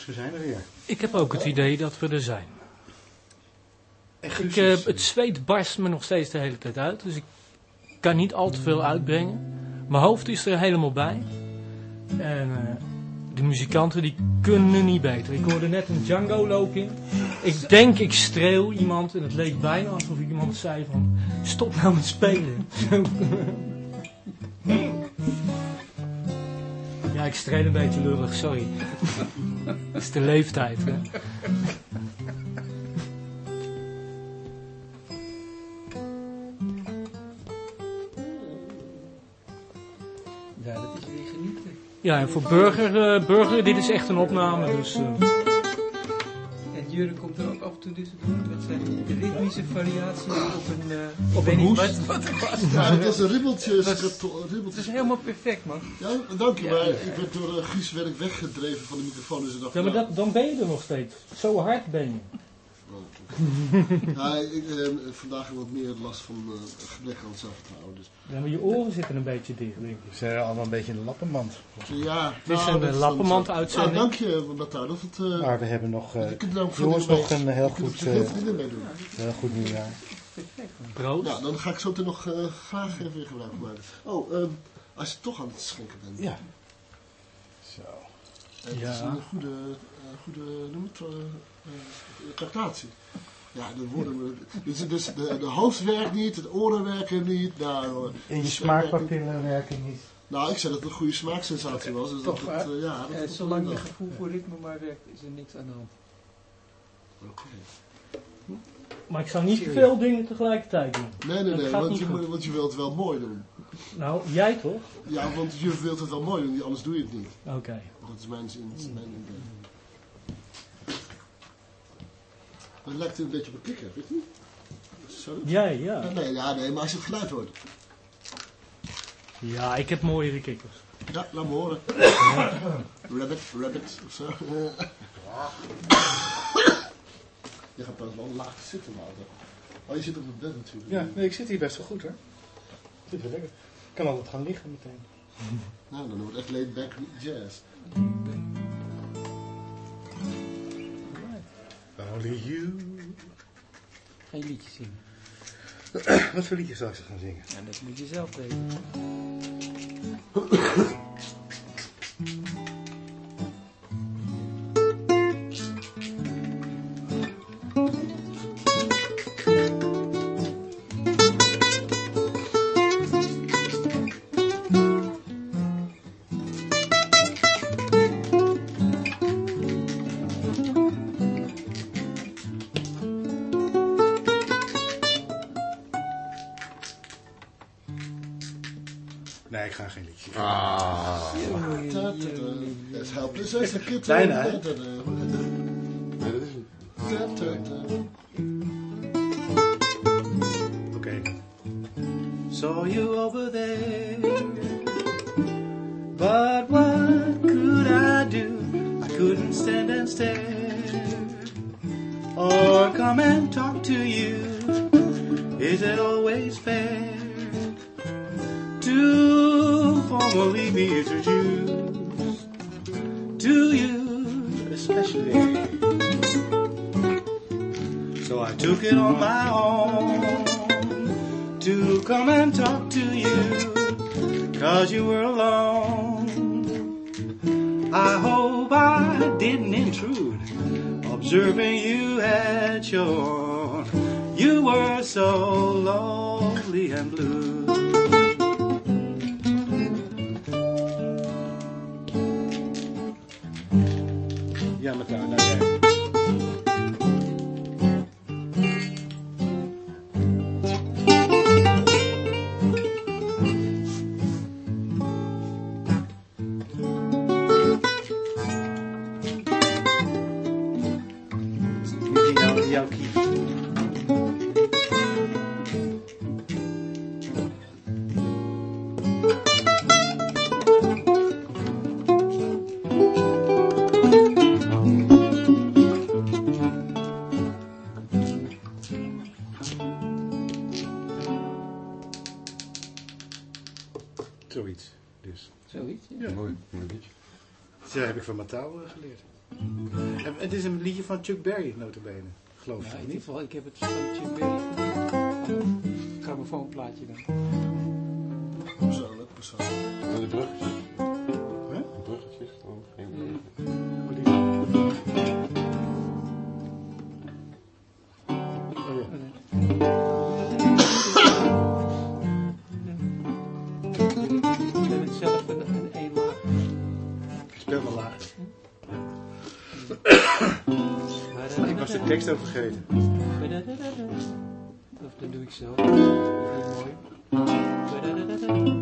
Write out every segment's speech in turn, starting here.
Jongens, we zijn er weer. Ik heb ook het idee dat we er zijn. Ik, is- het zweet barst me nog steeds de hele tijd uit, dus ik kan niet al te veel uitbrengen. Mijn hoofd is er helemaal bij. En eh, de muzikanten die kunnen niet beter. Ik hoorde net een Django lopen. Ik denk ik streel iemand en het leek bijna alsof iemand zei van stop nou met spelen. Ja, ik streel een beetje lullig, sorry. Het is de leeftijd. Hè. Ja, dat is weer genieten. Ja, en voor Burger, Burger dit is echt een opname, dus... eh, Jurre komt er ook af en toe tussendoor met zijn ritmische variatie op een... eh, Op een hoest. Wat, wat het was. Ja, het was een ribbeltje. Dat Het ribbeltje. is helemaal perfect, man. Ja, dank je. Ja, maar ja, ik werd door uh, Guus ik weggedreven van de microfoon. Dus ik dacht, Ja, maar nou, dat, dan ben je er nog steeds. Zo hard ben je. ja, ik, eh, vandaag heb ik wat meer last van eh, gebrek aan zelfvertrouwen. Dus, Ja, maar je oren zitten een beetje dicht, denk ik. We zijn allemaal een beetje in de lappenmand. ja, Het is nou, een dat eh, dan lappenmand-uitzending. zo. Nou, dank je. Dat het, eh, Maar we hebben nog, dingen nog een heel goed, eh, doen. heel goed nieuwjaar. Brood. Nou, dan ga ik zo meteen nog eh, graag even gebruik maken. Oh, ehm, als je toch aan het schenken bent. Ja. Zo. Het Ja. is een goede, goede noem het, tractatie. Ja, de woorden, dus, dus de, de hoofd werkt niet, het oren werken niet. Nou, eh, En je de smaakpapillen werken niet. Nou, ik zei dat het een goede smaaksensatie was. Dus Toch, dat, het, eh, ja, dat Eh, zolang je gevoel voor ritme maar werkt, is er niks aan de hand. Oké. Maar ik zou niet te veel dingen tegelijkertijd doen. Nee, nee, nee, want je, want je wilt het wel mooi doen. Nou, jij toch? Ja, want je wilt het wel mooi doen, anders doe je het niet. Oké. Dat is mijn zin, mijn idee. Het lijkt een beetje op een kikker, weet je niet? Ja. Ja, nee, ja, nee, maar als je het geluid hoort. Ja, ik heb mooiere kikkers. Ja, laat me horen. rabbit, rabbit, of zo. je gaat pas wel laag zitten, Wouter. Oh, je zit op het bed natuurlijk. Ja, nee, ik zit hier best wel goed hoor. Zit wel lekker. Ik kan altijd gaan liggen meteen. Nou, dan wordt het echt laid back jazz. Only you. Geen liedje zingen. Wat voor liedjes zal ik ze gaan zingen? Ja, dat moet je zelf weten. Kitten. Bijna? Van eh, geleerd. En het is een liedje van Chuck Berry, notabene. Geloof Ja, ik in ieder niet. geval, ik heb het van Berry grammofoonplaatje dan. Tekst over vergeten. Of dat doe ik zo. Dat ik mooi.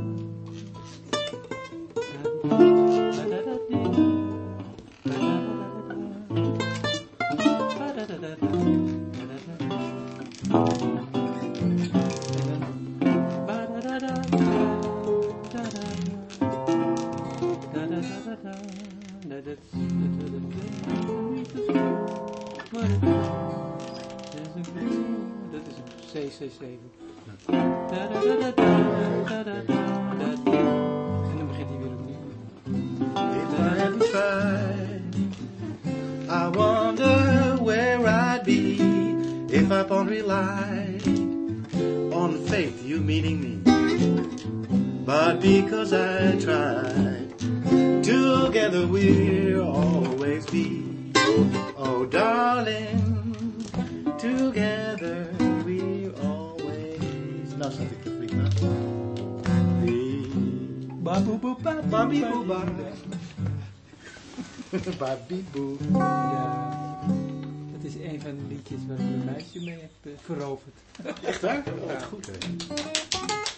But because I tried, Together we'll always be. Oh, darling, together we'll always. Nou, zat ik te. Baboeboeba, babieboeba. Babiboe. Ja. Dat is een van de liedjes waar ik een meisje mee heb eh, veroverd. Echt waar? Wat goed hè.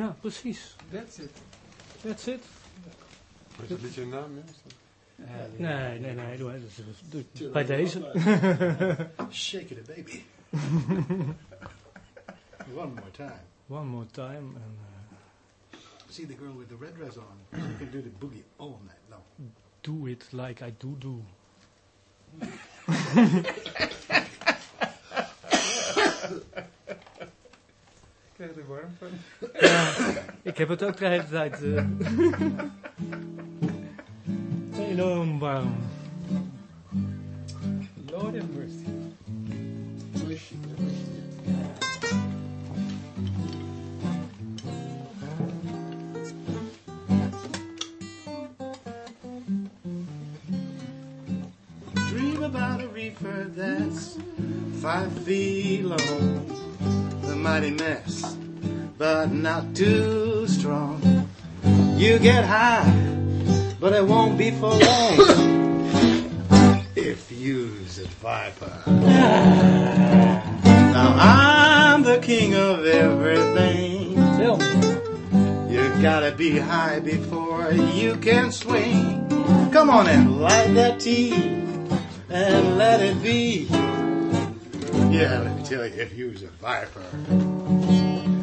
ja, precies. That's it. That's it. Is dat liedje een naam? Dat- Nee, nee, nee. Doe, doe- bij deze. Shake it, baby. One more time. One more time. En, eh, See the girl with the red dress on. You can do the boogie all night long. do it like I do do. Er warm van. Ja, ik heb het ook de hele tijd. eh, enorm warm. Lord have mercy. Dream about a reefer that's five feet long. Mighty mess, but not too strong. You get high, but it won't be for long. if you's a viper. Now I'm the king of everything. Tell. You gotta be high before you can swing. Come on and light that tea and let it be. Yeah, let me tell you, if was a viper.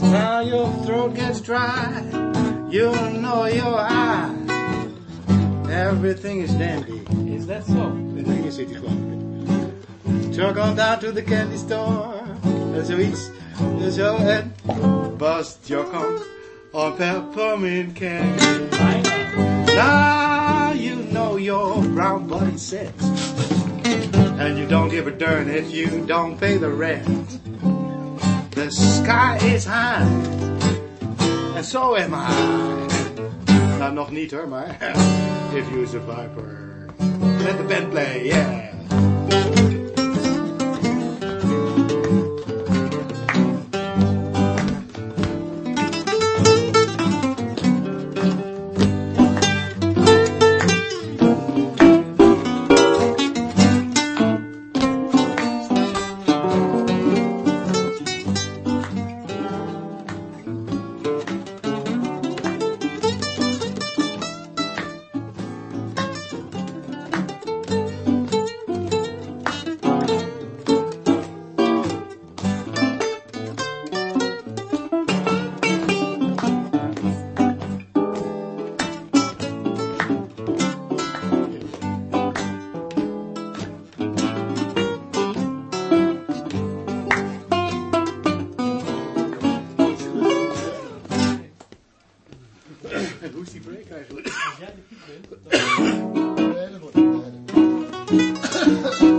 Now your throat gets dry, you'll know you're high. Everything is dandy. Is that so? En dan is het gewoon. Truck on down to the candy store. En zoiets. En zo en bust your conch on peppermint candy. Now you know your brown body sets. And you don't give a darn if you don't pay the rent. The sky is high. And so am I. Nou, nog niet hoor, maar if you's a viper. Let the band play, yeah. City Break eigenlijk. Als jij de bent, dan... Wordt niet.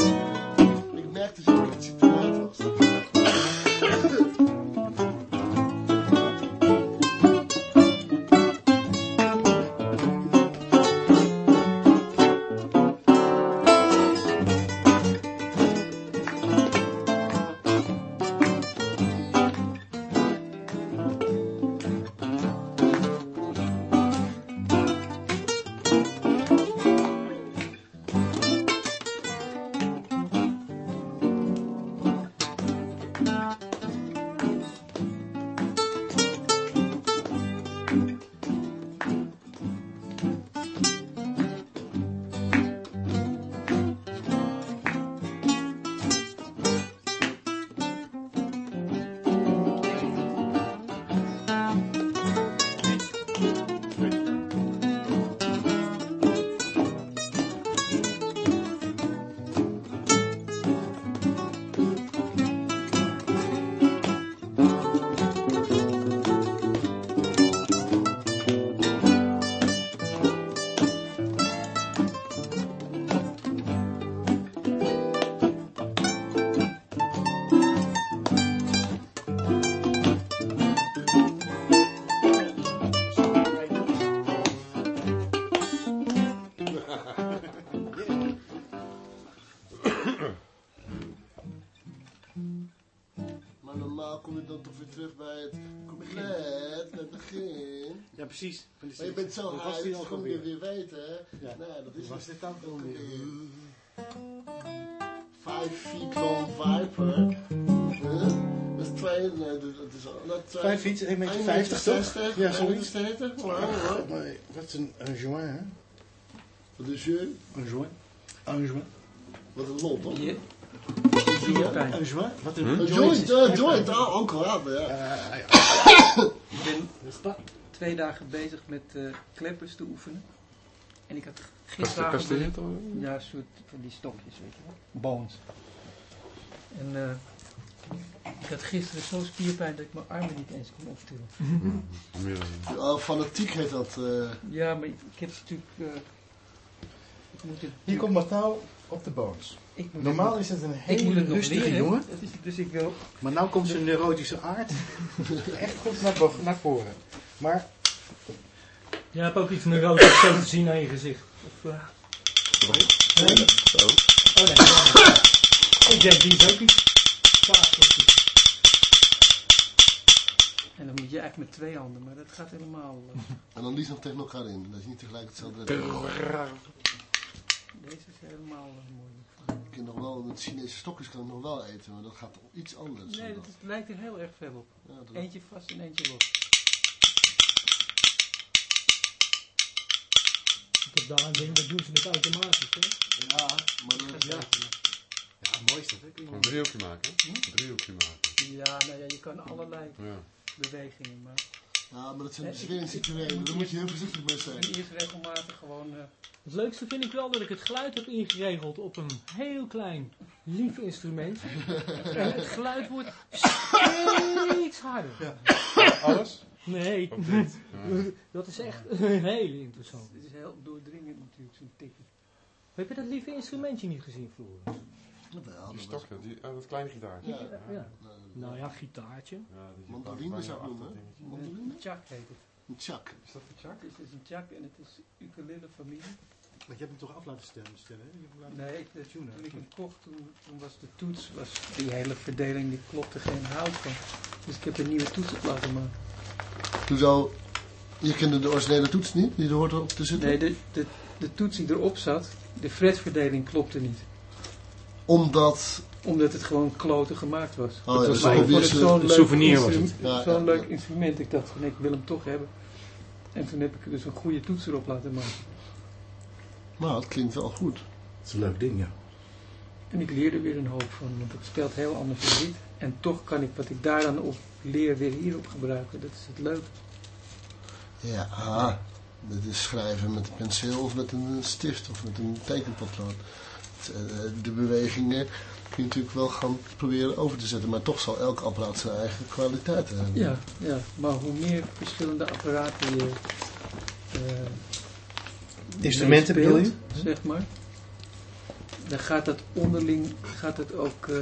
precies. Van die Maar je bent zo was high, dat ook kom je weer weten, hè? Ja. Nou, dat is was dit dan ook ook weer? Five feet long viper. Huh? Dat is twee, nee, dat is al, dat twee. Vijf fietsen, 1,50 meter 50 toch? toch? Ja, zoiets. 70, maar hoor. Maar dat is een, een joint, hè? Wat is je? Een joint. Een joint. Wat een lol, toch? Hier, Een joint? Wat een Een joint een joint, ah, onkel, ja. maar ja. Eh, ja. Twee dagen bezig met eh, kleppers te oefenen. En ik had gisteren... Al? Ja, een soort van die stokjes, weet je wel. Bones. En eh, ik had gisteren zo'n spierpijn dat ik mijn armen niet eens kon optillen. Oh, fanatiek heet dat. eh. Ja, maar ik, ik heb natuurlijk... eh, ik moet het, Hier komt Matthau op de bones. ik moet Normaal het, is het een hele het rustige leren. jongen. Dat is, dus ik wil... Maar nou komt zijn neurotische aard echt goed naar, naar voren. Maar Je hebt ook iets neurotisch zo te zien aan je gezicht. Of, eh, nee? Oh nee. ja. Ik denk die is ook iets. En dan moet je eigenlijk met twee handen, maar dat gaat helemaal... En dan liefst nog tegen elkaar in. Dat is niet tegelijk hetzelfde. deze is helemaal eh, moeilijk. Ik kan nog wel, met Chinese stokjes kan ik nog wel eten, maar dat gaat iets anders. Nee, dat is, lijkt er heel erg veel op. Ja, dat- Eentje vast en eentje los. Ik heb daar ding, dat doen ze met automatisch. Hè? ja, maar dat, ja. ja, het mooiste. hè? Je Een driehoekje maken. Een driehoekje maken. Ja, nou ja, je kan allerlei Ja. bewegingen maken. ja, maar dat zijn Nee, bezweringssituaties. Daar moet je heel voorzichtig mee zijn. En eerst regelmatig gewoon... eh, Het leukste vind ik wel dat ik het geluid heb ingeregeld op een heel klein, lief instrument. En het geluid wordt steeds harder. Alles? Nee, dat is echt heel interessant. het is heel doordringend natuurlijk, zo'n tikje. Heb je dat lieve instrumentje niet gezien, Floris? Jawel, Die dat was- stok, ja, die, ah, dat kleine gitaartje. Ja. Ja. Nou ja, gitaartje. Ja, Mandoline zou ik noemen. Mandoline? Een chak heet het. Een tjak. Is dat de chak? Het is een chak en het is ukulele familie. Maar je hebt hem toch af laten stellen, stellen hè? Je hebt hem laten- Nee, ik, toen ik hem kocht, toen, toen was de toets, was die hele verdeling, die klopte geen hout van. Dus ik heb een nieuwe toets op laten maken. Hoezo? Je kende de originele toets niet, die er hoort op te zitten? Nee, de, de, de toets die erop zat, de fretverdeling klopte niet. Omdat... Omdat het gewoon kloten gemaakt was. Oh, ja, maar dus ik het is, eh, zo'n souvenir was het. Ja, zo'n ja, leuk ja. instrument. Ik dacht van ik wil hem toch hebben. En toen heb ik er dus een goede toets erop laten maken. Nou, het klinkt wel goed. Het is een leuk ding, ja. En ik leerde weer een hoop van, want het speelt heel anders dan dit. En toch kan ik wat ik daar dan op leer weer hierop gebruiken. Dat is het leuke. Ja, ah, dit is schrijven met een penseel of met een stift of met een tekenpotlood. Het, eh, De bewegingen kun je natuurlijk wel gaan proberen over te zetten, maar toch zal elk apparaat zijn eigen kwaliteiten hebben. Ja, ja, maar hoe meer verschillende apparaten je, eh, Instrumenten bedoel je? Zeg maar. Dan gaat dat onderling, gaat het ook, eh,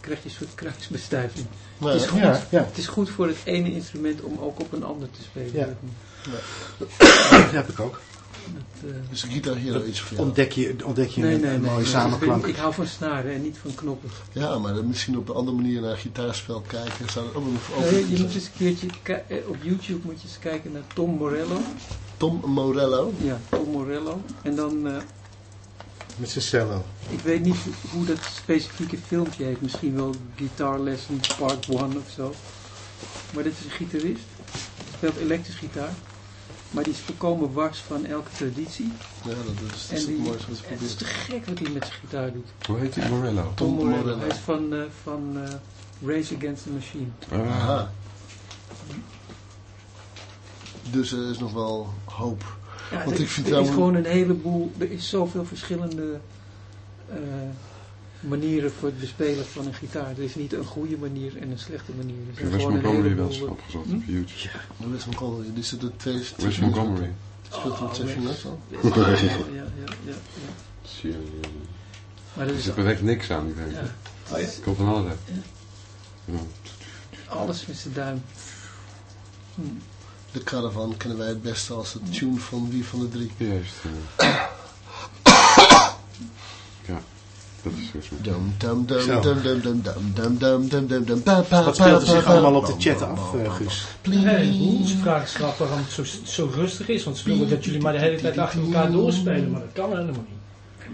krijg je een soort kruisbestuiving. Het is goed. Ja, ja. Het is goed voor het ene instrument om ook op een ander te spelen. Ja. dat heb ik ook. Dat, eh, dus de Guitar Hero iets voor jou. Ontdek je, ontdek je nee, een, nee, een nee. mooie nee. samenklank. Ik, ik hou van snaren en niet van knoppen. Ja, maar dan misschien op een andere manier naar gitaarspel kijken. Zou dat ook nog over Nee, je moet eens een keertje, eh, op YouTube moet je eens kijken naar Tom Morello. Tom Morello. Ja, Tom Morello. En dan, eh, Met zijn cello. ik weet niet hoe dat specifieke filmpje heet. Misschien wel Guitar Lesson Part 1 of zo. Maar dit is een gitarist. Speelt elektrisch gitaar. Maar die is volkomen wars van elke traditie. Ja, dat is, dat En is die, het mooiste wat ze het is te gek wat hij met zijn gitaar doet. Hoe heet die? Morello. Tom Morello. Morello. Hij is van, eh, van eh, Race Against the Machine. Ah, Aha. Dus er is nog wel hoop. Ja, Want er, ik vind er is gewoon een heleboel, er is zoveel verschillende eh, manieren voor het bespelen van een gitaar. Er is niet een goede manier en een slechte manier. Er ik gewoon een Montgomery wel eens opgezocht Hm? op YouTube. Wes Montgomery, die zit er twee... Wes Montgomery. Speelt hij met Oh, Session Wes. ook al? eh, Ja, ja, ja, ja, ja. Zie je, eh, Maar dat Er is zit beweegt niks aan, ik denk. ja, Het komt van alles uit. Ja. alles met zijn duim. Hm. De Caravan kennen wij het beste als de tune van wie van de drie. Juist. Ja, dat is zo. Dum dum dum Zo. dum dum dum dum dum dum Wat speelt er zich allemaal op de chat af, eh, bam. Guus? Nee, ze vragen zich af waarom het zo, zo rustig is. Want ze willen dat jullie maar de hele tijd achter elkaar doorspelen. Maar dat kan helemaal niet.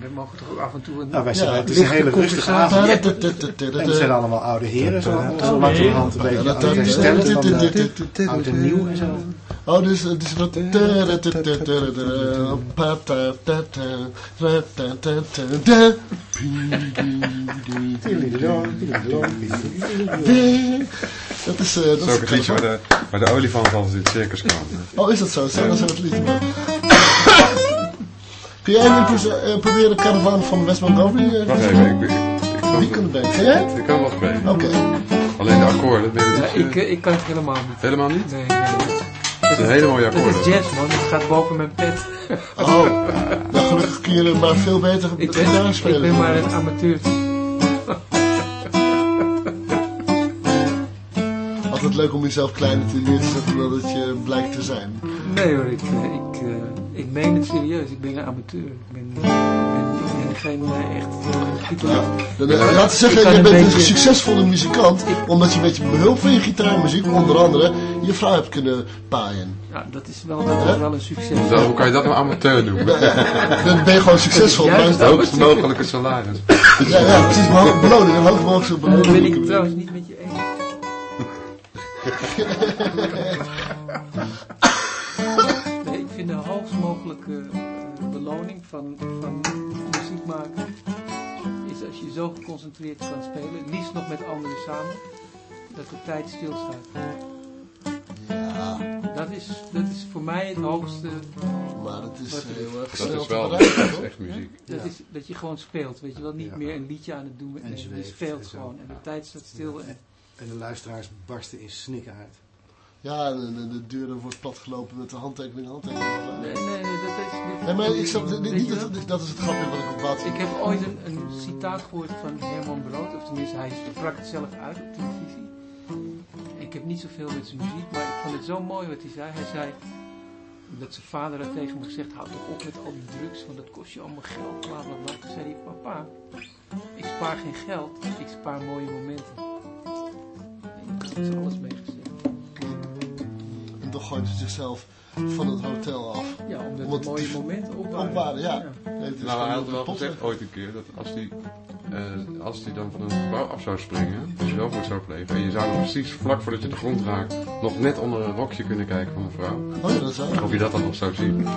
We mogen toch ook af en toe een... Nou, wij zijn, Ja, het is een hele rustige avond. En we zijn allemaal oude heren, zo, zo Oh, langzamerhand een beetje aan het herstellen van de oud en nieuw en zo. Oh, dus het is wat... Dat is... eh, dat is ook het liedje waar de, waar de olifant altijd in het circus kwam. Oh, is dat zo? Zo, dat is het liedje. Kun jij nu proce- eh, proberen de caravan van West Montgomery? eh, Wacht even, ik, ik, ik, kan Wie kan het jij het? Ik kan wel spelen. Oké. Alleen de akkoorden, ben je Ja, het ik, eh, ik kan het helemaal niet. helemaal niet? Nee, nee. Het zijn hele mooie akkoorden. is jazz, man. Het gaat boven mijn pet. Oh, nou gelukkig kun je maar veel beter Ik ben, spelen. ik ben maar een amateur. Altijd leuk om jezelf kleiner te te zetten dan dat je blijkt te zijn. Nee hoor, ik, eh, ik, eh, ik meen het serieus. Ik ben een amateur. Ik ben, ik ben, ik ben geen eh, echt eh, laten we zeggen, Ik kan je een bent een beetje- succesvolle muzikant, omdat je met je behulp van je gitaarmuziek, onder andere, je vrouw hebt kunnen paaien. Ja, dat is wel, dat is wel een succes. Dat, hoe kan je dat nou amateur noemen? Dan ben je gewoon succesvol. Juist maar- Het hoogst mogelijke salaris. Ja, ja, precies, maar beloning, een hoog mogelijke Dat ben ik beloning. trouwens niet met je eens. De hoogst mogelijke eh, beloning van, van muziek maken is als je zo geconcentreerd kan spelen, liefst nog met anderen samen, dat de tijd stilstaat. Ja, Dat is, dat is voor mij het hoogste, maar het is Wat- heel erg Dat is wel dat is echt muziek. dat, is, dat je gewoon speelt, weet je wel, niet Ja. meer een liedje aan het doen, En nee, je speelt en gewoon en de tijd staat stil. En, En de luisteraars barsten in snikken uit. Ja, en de, de deuren wordt platgelopen met de handtekening, handtekening. nee, nee, nee, dat is... Nee, maar ik snap, niet, niet dat, dat is het grapje wat ik op wat. Ik heb ooit een, een citaat gehoord van Herman Brood, of tenminste hij sprak het zelf uit op televisie. Ik heb niet zoveel met zijn muziek, maar ik vond het zo mooi wat hij zei. Hij zei dat zijn vader had tegen hem gezegd, houd toch op met al die drugs, want dat kost je allemaal geld, bla bla bla. Toen zei hij, papa, ik spaar geen geld, ik spaar mooie momenten. En daar is alles mee toch gooit hij zichzelf van het hotel af. Ja, omdat Omdat het mooie momenten op waren. Opwaarden, ja. Nee, het is Nou, hij had wel gezegd ooit een keer dat als hij, eh, als hij dan van een gebouw af zou springen, dus wel goed zou blijven, en je zou hem precies vlak voordat je de grond raakt, nog net onder een rokje kunnen kijken van een vrouw. Oh ja, dat is waar. Of je dat dan nog zou zien.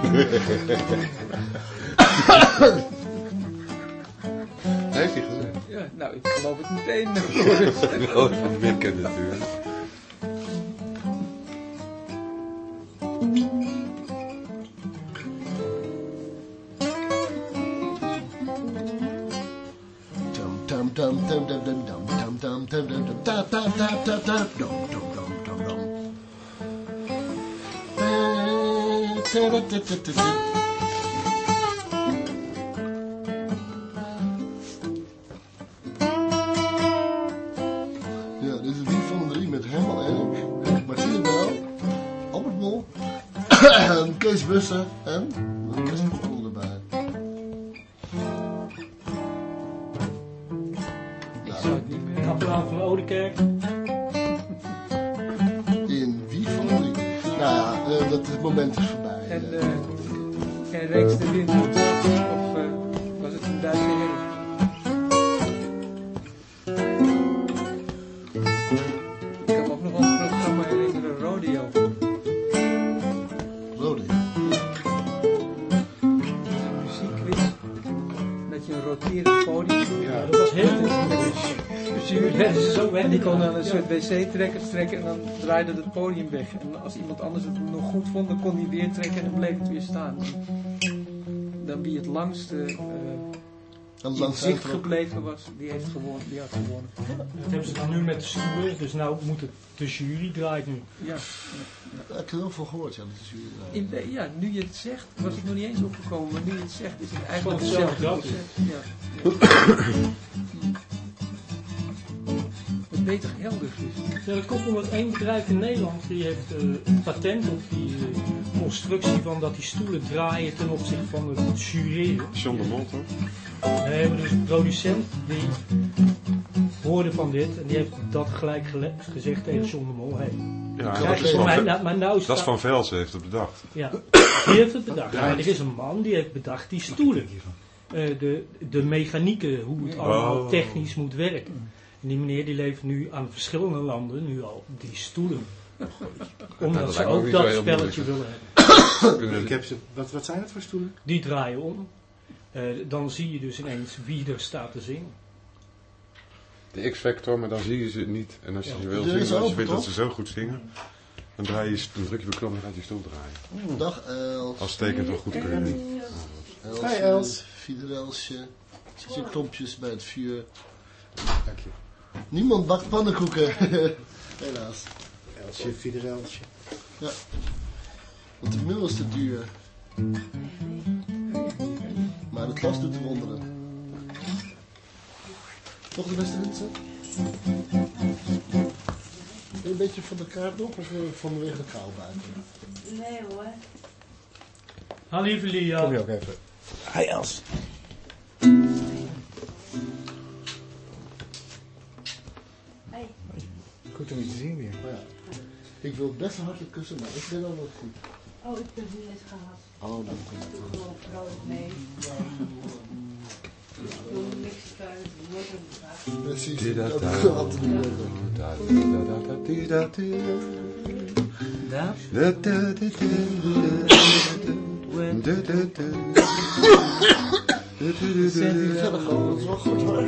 Heeft hij gezegd. Ja, nou, ik geloof het meteen. Wel van mikken natuurlijk. dum dum dum dum dum dum dum dum dum dum dum dum dum dum. Ja, dit is een van de drie met Herman Erik, Martine Bouw, Albert Mol, Kees Bussen en... wc-trekker trekken en dan draaide het podium weg. En als iemand anders het nog goed vond, dan kon hij weer trekken en dan bleef het weer staan. Dan wie het langste eh in langs zicht gebleven was, die heeft gewonnen. Die had gewonnen. Dat hebben ze dan nu met de stoelen. Dus nou moet het de jury draait nu. Ja, Ik heb er heel veel gehoord, ja. Jullie, eh, in, de- ja, nu je het zegt, was het nog niet eens opgekomen, maar nu je het zegt, is het eigenlijk hetzelfde. Ja. Beter helder dus. Ja, dat komt omdat één bedrijf in Nederland die heeft eh, een patent op die eh, constructie van dat die stoelen draaien ten opzichte van het jureren. John de Mol, toch? Nee, maar dus een producent die hoorde van dit en die heeft dat gelijk gezegd tegen John de Mol. Hey, Ja, dat is van, nou, maar nou dat is van Velsen, heeft het bedacht. Ja, die heeft het bedacht. Maar er is een man die heeft bedacht die stoelen. Eh, de, de mechanieken, hoe het allemaal Oh. technisch moet werken. En die meneer die leeft nu aan verschillende landen nu al die stoelen. Omdat dat ze ook dat spelletje willen hebben. Ik heb ze, wat, wat zijn het voor stoelen? Die draaien om. Eh, dan zie je dus ineens wie er staat te zingen. De X-Factor, maar dan zie je ze niet. En als je Ja. ze wil zien, als je weet dat ze zo goed zingen, dan, draai je, dan druk je op de knop en gaat je stoel draaien. Dag Els. Als tekent van goedkeuring. Els. Hi, Els. Fiderelsje. Zet je knopjes bij het vuur. Dank je. Niemand bakt pannenkoeken. Helaas. Elsje, Fiderelsje. Want de meel is te duur. Maar het glas doet de wonderen. Toch de beste mensen? Een beetje van de kaart nog of eh, vanwege de kou buiten? Nee hoor. Ha, lieve Lia. Kom je ook even. Hi Els. Goed om je te zien weer. Maar ja, ik wil best een hartelijk kussen, maar ik ben al wel goed. Oh, ik heb het net gehad. Oh, dank Ik doe gewoon vrolijk mee. Ik. Precies, dat dat ik niet. Verder is wel goed hoor.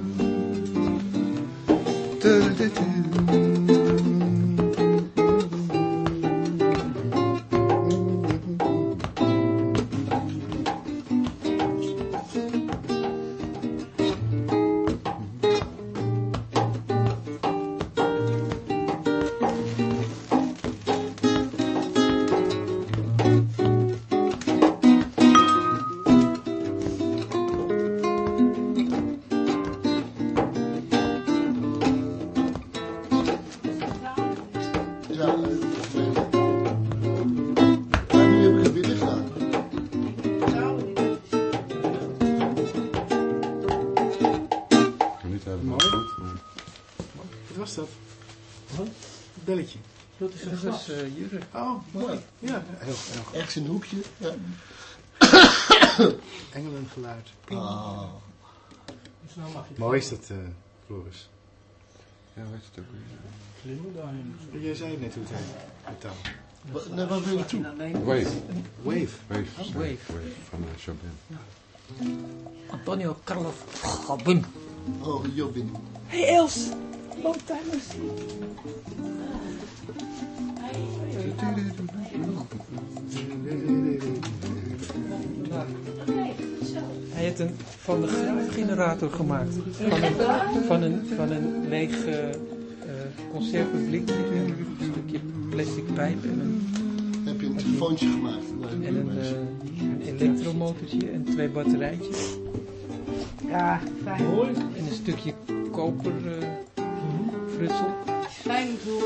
was uh, Jurre. Oh, mooi. Ja, heel, heel goed. Ergens in een hoekje. Ja. Engelengeluid. Ah. Dus nou mag je Mooi is dat, eh Floris. Ja, weet je het ook weer. Jij zei net hoe het heet. De taal. Wa- Nee, waar wil je naartoe? Wave. Wave. Wave. Wave. Wave van uh, Chopin. Antonio Carlos Gabin. Oh, Jobin. Hey Els, long time no see. Hij heeft een van de geluidgenerator gemaakt. Van een, van een, van een leeg conservenblikje, een stukje plastic pijp en een Heb je een telefoontje gemaakt. En een, eh, een elektromotortje en twee batterijtjes. Ja, fijn. Mooi. En een stukje koper eh, frutsel. Fijn nog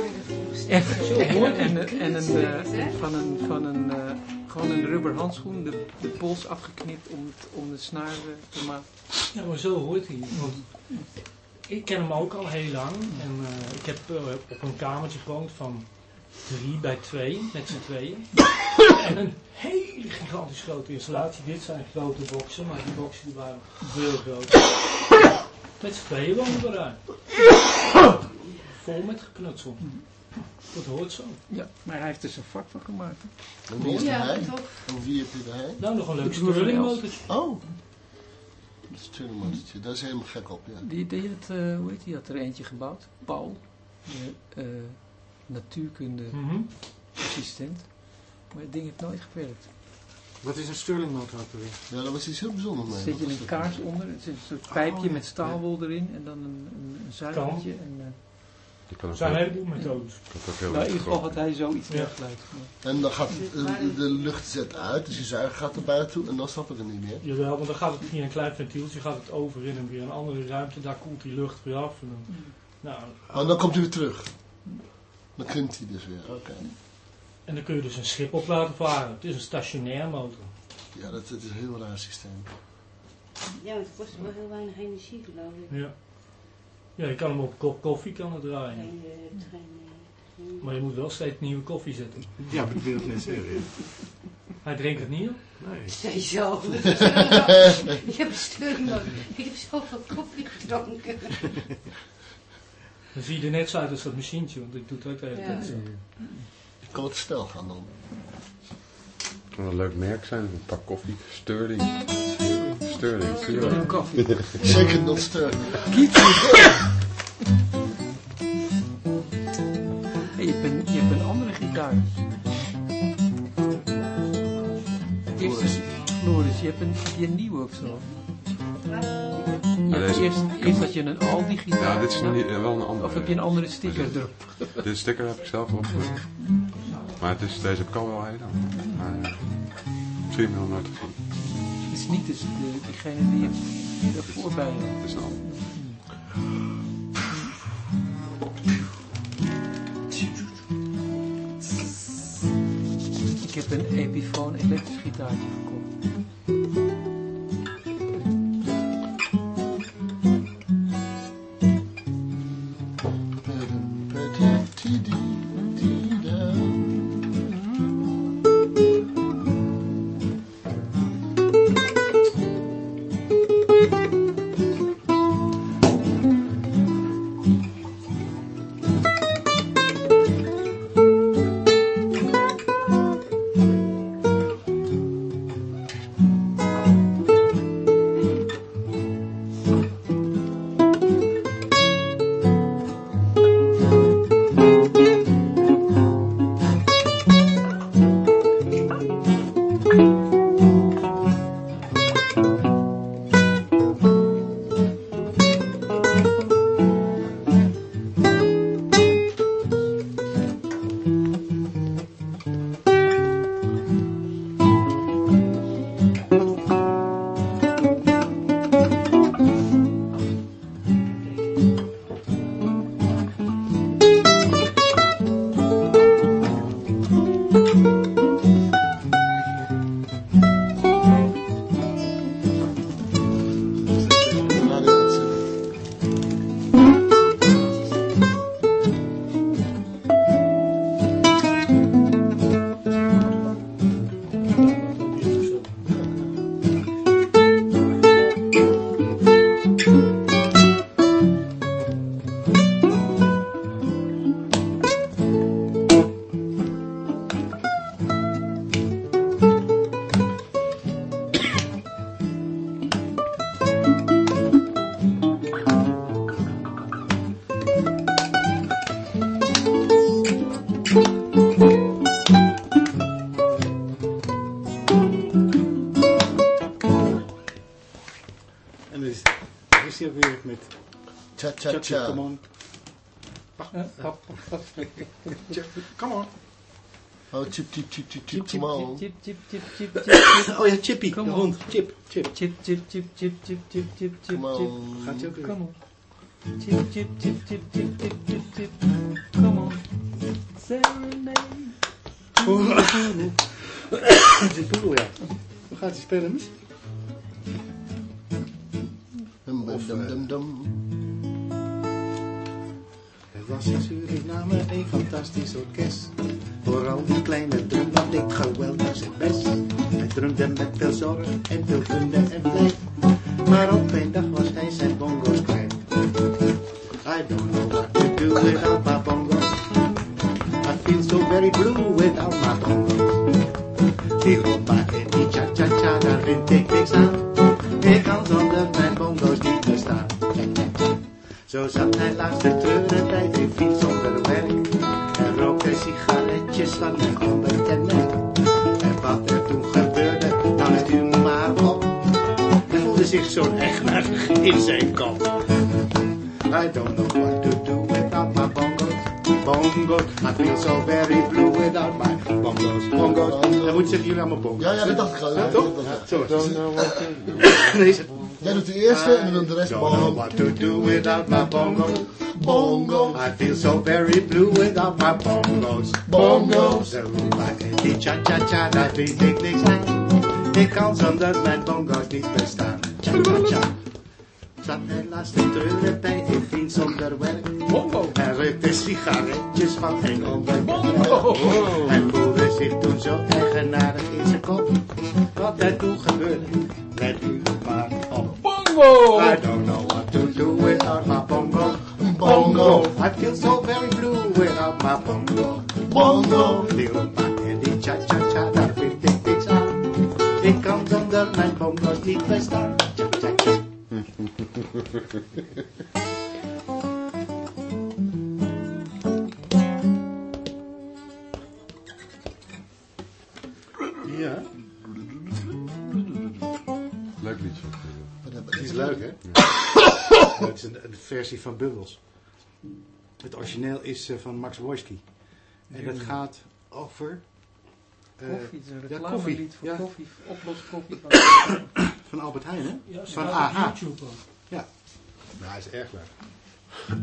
En, en, en, en, en een, eh, van een, van een, eh, gewoon een rubber handschoen, de, de pols afgeknipt om, het, om de snaar eh, te maken. Ja, maar zo hoort hij. Want ik ken hem ook al heel lang. En eh, ik heb op een kamertje gewoond van drie bij twee, met z'n tweeën. en een hele gigantisch grote installatie. Dit zijn grote boxen, maar die boxen die waren veel groter. Met z'n tweeën wonen we eruit. Vol met geknutsel. Dat hoort zo. Ja, maar hij heeft er zijn vak van gemaakt. hè. En wie is Ja, hij? toch? En wie heb je? Nou, nog een leuk De broer van Sterling Els. motortje. Oh. Dat is een motortje. Daar is hij helemaal gek op, ja. Die, die had, eh, hoe heet die, had er eentje gebouwd. Paul, de eh, natuurkunde Mhm. assistent. Maar het ding heeft nooit gewerkt. Wat is een Sterling motor ook alweer? Ja, daar was iets heel bijzonders mee. Er zit je een kaars dat? onder, er zit een soort pijpje ja. met staalwol erin en dan een, een, een zuigertje. En, eh, kan ook, Er zijn een heleboel methodes. kan nou, in ieder geval had hij zoiets Ja. neergelegd. Ja. En dan gaat de, de lucht zet uit, dus je zuiger gaat er buiten toe en dan snap ik het niet meer. Jawel, want dan gaat het via een klein ventieltje, gaat het over in en weer een andere ruimte. Daar koelt die lucht weer af. En dan, nou, Oh, en dan komt hij weer terug. Dan krimpt hij dus weer, oké. en dan kun je dus een schip op laten varen. Het is een stationair motor. Ja, dat, dat is een heel raar systeem. Ja, want het kost wel heel weinig energie, geloof ik. Ja. Ja, je kan hem op een kop koffie kan het draaien. Geen, eh, het is geen, eh, Maar je moet wel steeds nieuwe koffie zetten. Ja, maar ik wil het net zeggen. ja. Hij drinkt het niet op. Nee. Zei zo. ik heb motor. Ik heb zoveel koffie gedronken. Dan zie je er net zo uit als dat machientje, want ik doe het ook de hele Ja. tijd zo. Ik kan wat snel gaan dan. Het kan een leuk merk zijn, een pak koffie. Sterling. Sterling. Sterling Sterling. koffie. Zeker not stir. Hey, je, hebt een, je hebt een andere gitaar. Eerst is Floris, je hebt een, heb je een nieuwe of zo? Ja, Ja, deze- eerst, eerst had je een Aldi gitaar. Ja, dit is eh, wel een andere. Of heb je een andere sticker erop? Dit sticker heb ik zelf opgezocht. Maar het is, deze heb ik al wel heel lang. Maar eh, misschien wel nooit gezien. Is niet dus de, degene die je daarvoor bij had. Het is een ander. Ik heb een Epiphone elektrisch gitaartje gekocht. Cha cha come on. Come on. Oh, chip, chip, chip, chip, chip, Chip, come on. chip, chip, chip, chip, chip, chip. Oh ja, Chippy, de on. hond. Chip, Chip. Chip, chip, chip, chip, chip, chip, chip, chip. Gaat hij ook weer? Come on. Chip, chip, chip, chip, chip, chip, chip, chip. Come on. Serenade. Het is een poedel, ja. Hoe gaat hij spelen, mis? Dum, dum, dum, dum. Er was in Suriname een fantastisch orkest. Vooral die kleine drum, dat deed geweldig zijn best. Hij drumde met veel zorg en veel kunde en vlijt. Maar op een dag was hij zijn bongo's kwijt. I don't know what to do without my bongos. I feel so very blue without my bongos. Die rumba en die cha-cha-cha, daar vind ik niks aan. Ik kan zonder mijn bongo's niet. Zo zat hij langs de treurentijd, hij fiets zonder werk. En rookte sigaretjes van een ander kenmerk. En wat er toen gebeurde, nou let u maar op. Hij voelde zich zo eigenaardig in zijn kop. I don't know what to do without my bongos. Bongos, I feel so very blue without my bongos. Bongos, dan moet zeggen jullie allemaal bongos. Ja, ja, dat dacht ik al. Ja, toch? dat- Zo. Don't know what to Deze. Jij doet de eerste en dan de rest Don't know bongo. what to do without my bongos. Bongo. I feel so very blue without my bongos. Bongos. De rumba en die cha-cha-cha, daar vind ik niks aan. Ik kan zonder mijn bongos niet bestaan. Cha-cha-cha. Zat helaas te treuren bij een vriend zonder werk. Bongo. Hij rookte sigaretjes van een ander Bongo. Hij voelde zich toen zo eigenaardig in zijn kop. Wat er toen gebeurde, let u maar Bongo. I don't know what to do without my bongo. Bongo. I feel so very blue without my bongo. Bongo. Cha-cha-cha, daar vind ik niks aan. Ik kan zonder mijn bongo's niet bestaan. Cha-cha-cha. Ja, Leuk liedje. Het is leuk hè? Het is een, een versie van Bubbles. Het origineel is eh, van Max Wojski. En dat gaat over... eh, Koffie, het is een ja, reclamelied voor ja. koffie, oploskoffie. van- van Albert Heijn, hè? Ja, Van. YouTube ook. Nou, hij is erg leuk.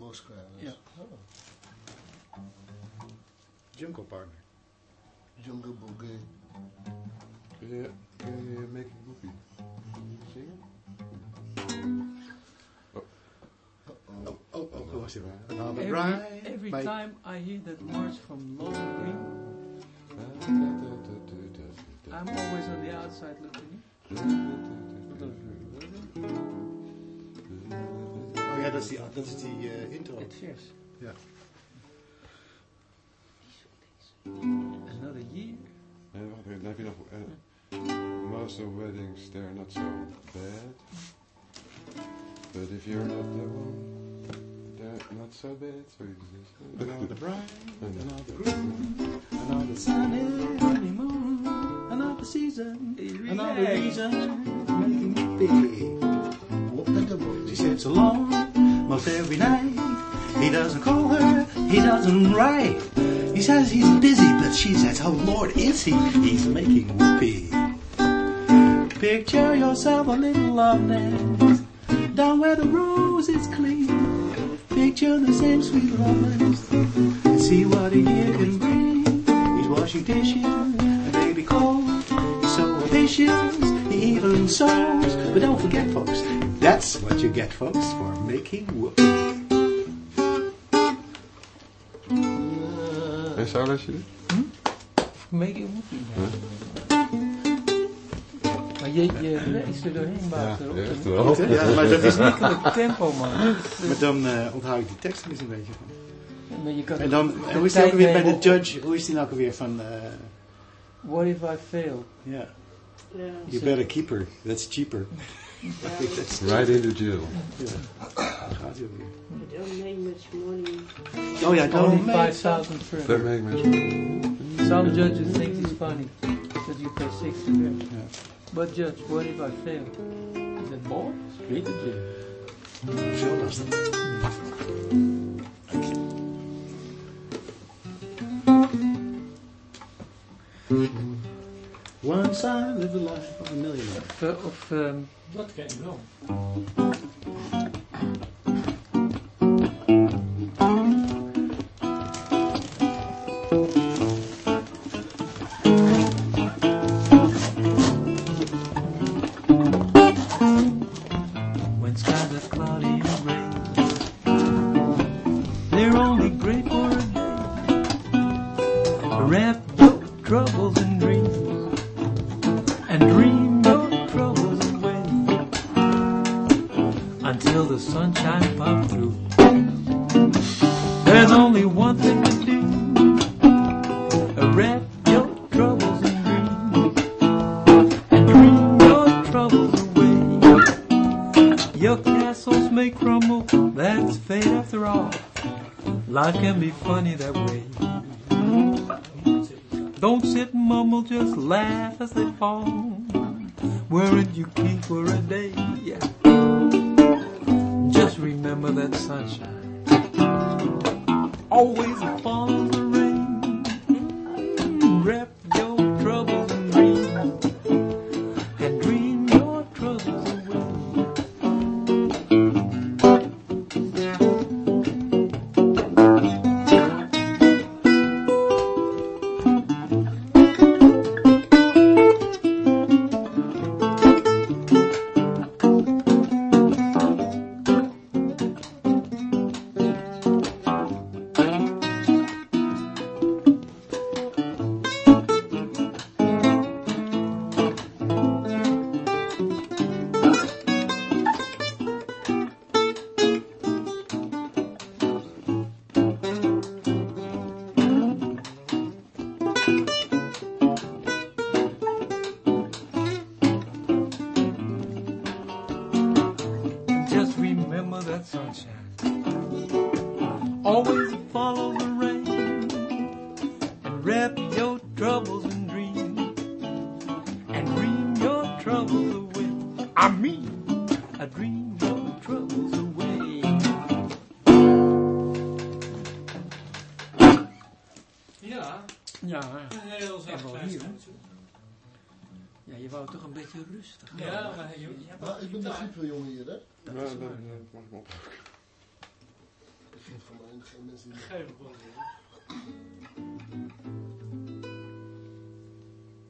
Daar is een Congo Square. dus. Ja. Jungle Partner. Jungle Boogie. Kun je, kun je Making Movie zingen? Oh, oh, oh, hoe was hij weer? Another Every, ride. every by- time I hear that march from Lowell Green, I'm always on the outside looking Oh ja, dat is die, dat is die eh, intro. It's fierce. Ja. Another year. En wacht even, dan heb je nog... eh, most of weddings, they're not so bad. But if you're not the one, they're not so bad. So you just... Another bride, another groom, another sunny honeymoon, another season, another reason to make him big. Op met de mooi. She sits alone every night. He doesn't call her, he doesn't write. He says he's busy, but she says, oh Lord, is he? He's making whoopee. Picture yourself a little love nest down where the rose is clean. Picture the same sweet lovers and see what a year can bring. He's washing dishes, a baby he's so ambitious, he even sews. But don't forget, folks, that's what you get, folks, making whoopee. En zoulesje dit? Making whoopie. Maar je, je leest er doorheen, Bart. Ja. Echt wel. Ja, maar dat is niet... makkelijk tempo, man. Maar dan eh, onthoud ik die tekst er eens een beetje van. Maar je kan En dan, de hoe is die ook weer bij de judge? Hoe is die nou ook weer van... eh, What if I fail? Ja, Ja. you better keep her. That's cheaper. That's Right into jail. Daar gaat hij ook weer. Don't make much money. Oh ja, Only don't make 5,000 Dat per. make me Some judges think it's funny that you pay 60 per. Ja. But judge, what if I fail? He said, boy, straight to jail. Zo was dat. Once I lived the life of a millionaire. Of, of Dat ken je wel. You rustig. Ja, maar je, Ja, Nou, ik ben de hier, hè? Ja, dat, dat mag ik op. Ik vind van mij geen mensen die... Wel weer.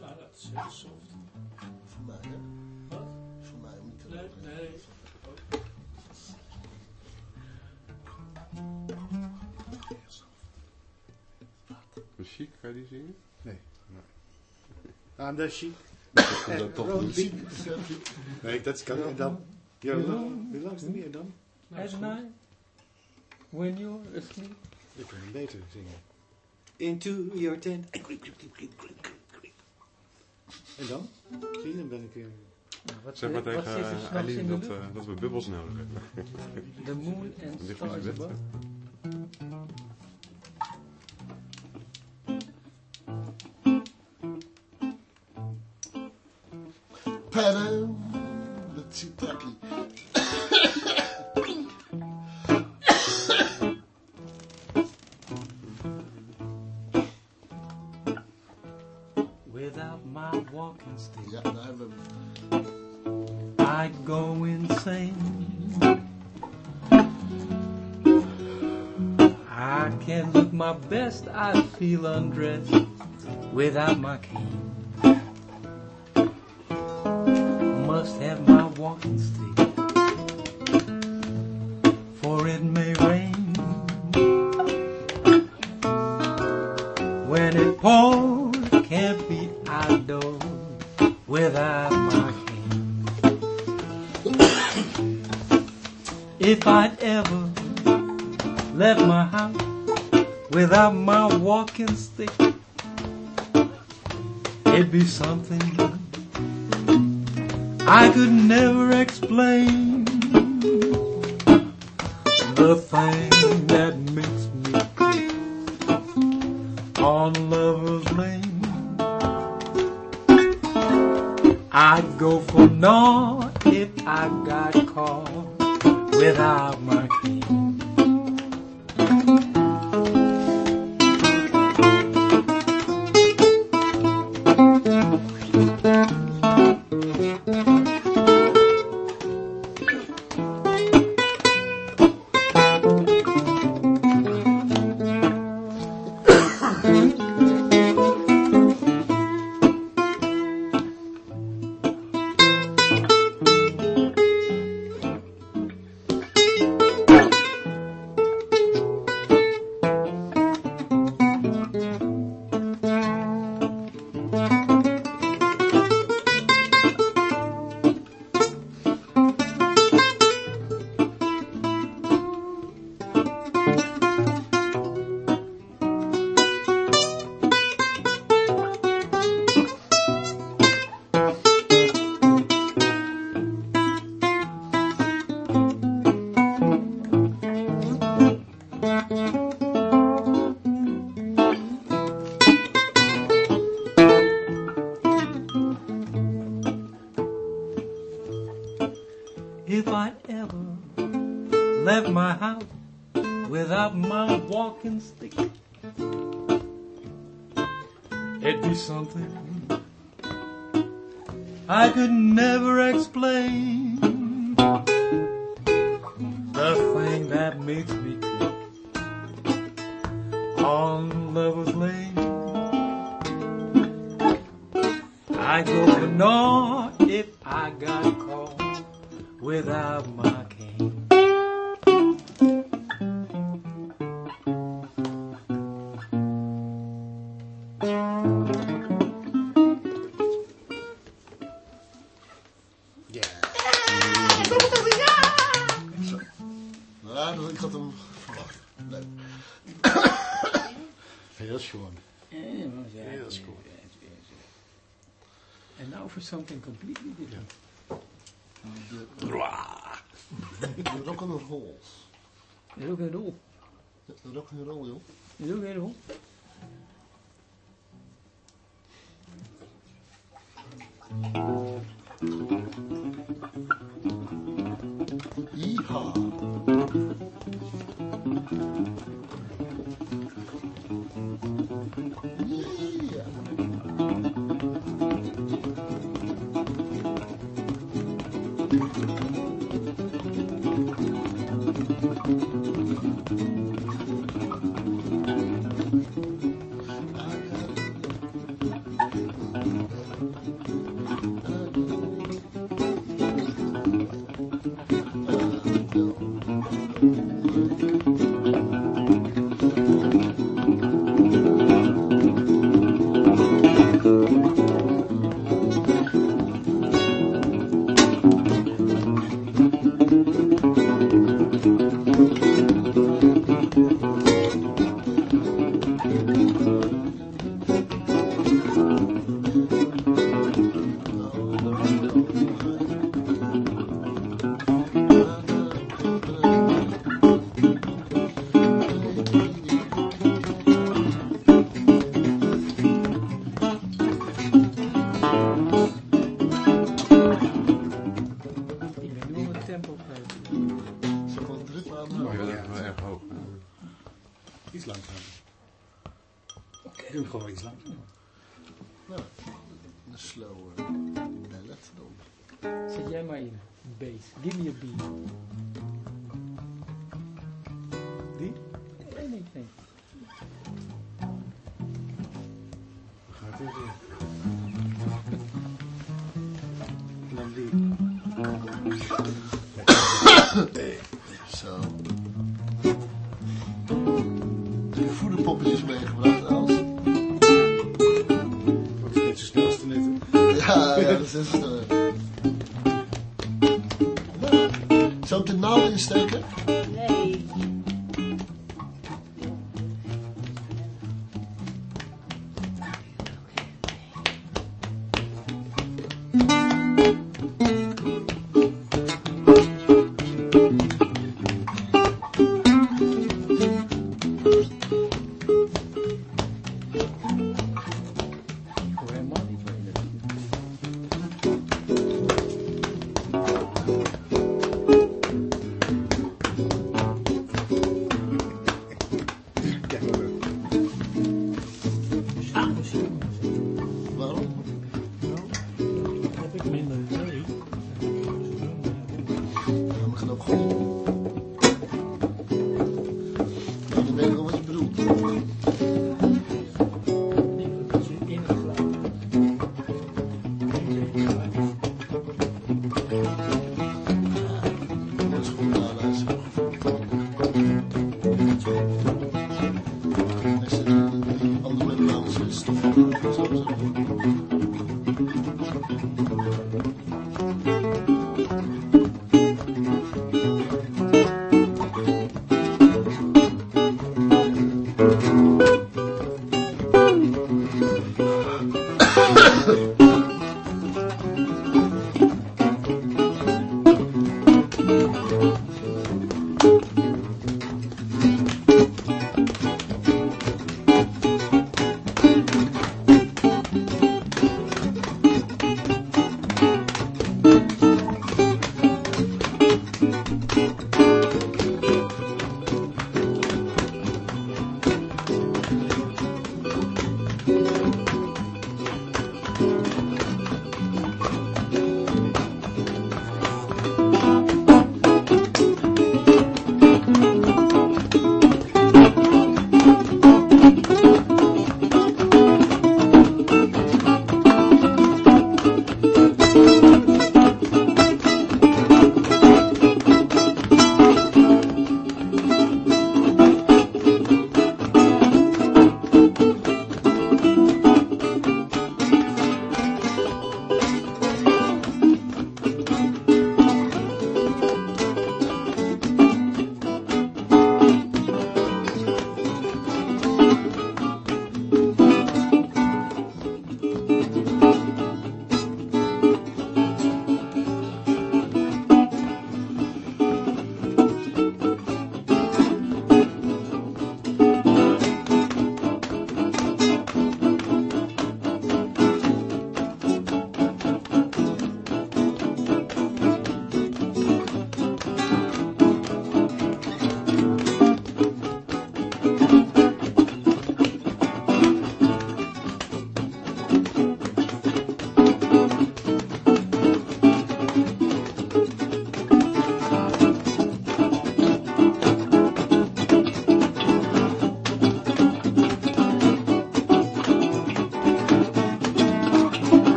Ja, dat is heel soft. Voor mij, hè? Wat? Voor mij om niet te Nee, nee. De chic, kan je die zingen? I'm the chic. Is dat toch niet? beat. Nee, dat kan en dan. Your belongs to me en dan. At night, when you're asleep. Ik kan beter zingen. Into your tent. En dan? Zie dan ben ik weer... Nou, wat, Zeg maar tegen Eileen de dat, eh, dat we bubbels nodig hebben. The moon and stars above. Padam, dat zit takkie. Without my walking stick, daar hebben we. I'd go insane. I can't look my best, I feel undressed without my cane. Walking stick, 그러고요? 이러고 이러고 so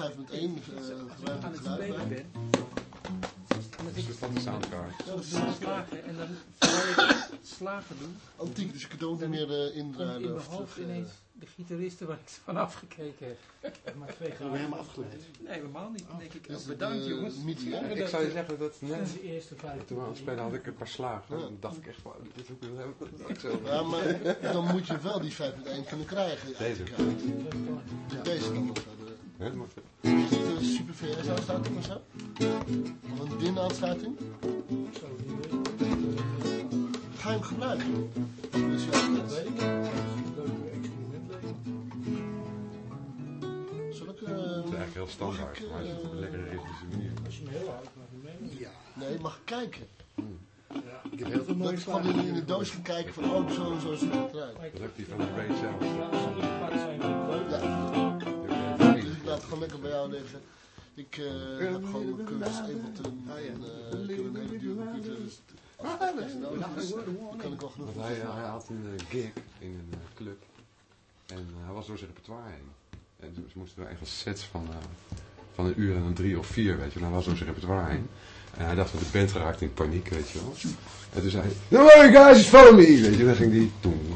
5.1 uh, geluid bij. ben. Omdat Dus is dat de soundcard? Ja, dat is slagen en dan ik slagen doe, antiek, dus ik kan het ook niet meer eh, komt in indraaien. mijn of hoofd terug, eh, ineens de gitaristen waar ik van afgekeken heb. Maar twee ben graden. helemaal afgeleid. Nee, helemaal niet. Denk ik, is oh, het, bedankt eh, jongens. Ik zou je zeggen dat net is de eerste vijf. toen we aan het spelen had ik een paar slagen. Ja. En dan dacht ik echt van, dit ik ook zo. Ja, maar dan moet je wel die 5.1 kunnen krijgen. Deze. Ja, Deze dan nog Is dit een Super VS aansluiting of zo? Of een DIN aansluiting? Ga je hem gebruiken? Dus ja, Dat weet ik. Dat is ik... Het eh, is eigenlijk heel standaard, ik, maar het is op een lekkere ritmische manier. Als je hem heel hard mag je mee. Ja, nee, mag ik kijken. ik heb heel veel mooie ik gewoon slagen. in, de doos gaan kijken van, oh, zo en zo ziet het eruit. Ik- Dat ook die van de Ray zelf. Ja, ze ik dus het gewoon lekker bij jou liggen. Ik eh, heb gewoon mijn cursus Ableton en eh, ik heb een hele dure computer. Dus kan ik wel genoeg Want hij, hij had een eh, gig in een eh, club. En eh, hij was door zijn repertoire heen. En dus moesten we echt wel sets van, eh, van een uur en een drie of vier, weet je. En hij was door zijn repertoire heen. En hij dacht dat de band geraakt in paniek, weet je wel. En toen zei hij, no worry guys, follow me, weet je. En dan ging die, toen,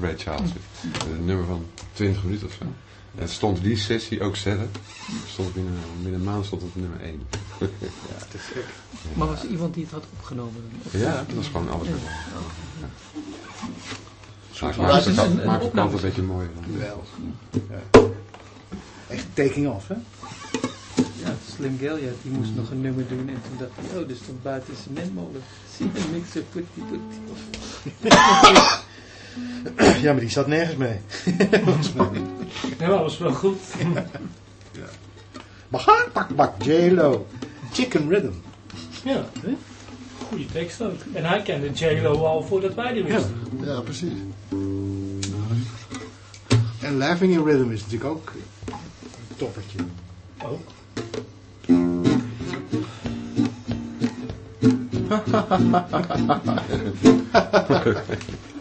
Ray Charles. Een nummer van 20 minuten of zo. En het stond die sessie ook zelf. Stond binnen, binnen een maand stond het nummer 1. Maar was er iemand die het had opgenomen? Of- Ja, dat was gewoon alles. Ja. Ja, maak het het een- kant- een maak de kant opname. een beetje mooier. Wel. Ja. Echt taking off, hè? Ja, Slim Gilliard, die moest nog een nummer doen en toen dacht hij, oh, er stond buiten een cementmolen. Zie je, mixer, putti, putti. Ja, maar die zat nergens mee. Ja, dat was wel goed. Maar ga, pak, bak, J-Lo. Chicken Rhythm. Ja, hè? goede tekst ook. En hij kende J-Lo al voordat wij die wisten. Ja, precies. En Laughing in Rhythm is natuurlijk ook een toppertje. Ook.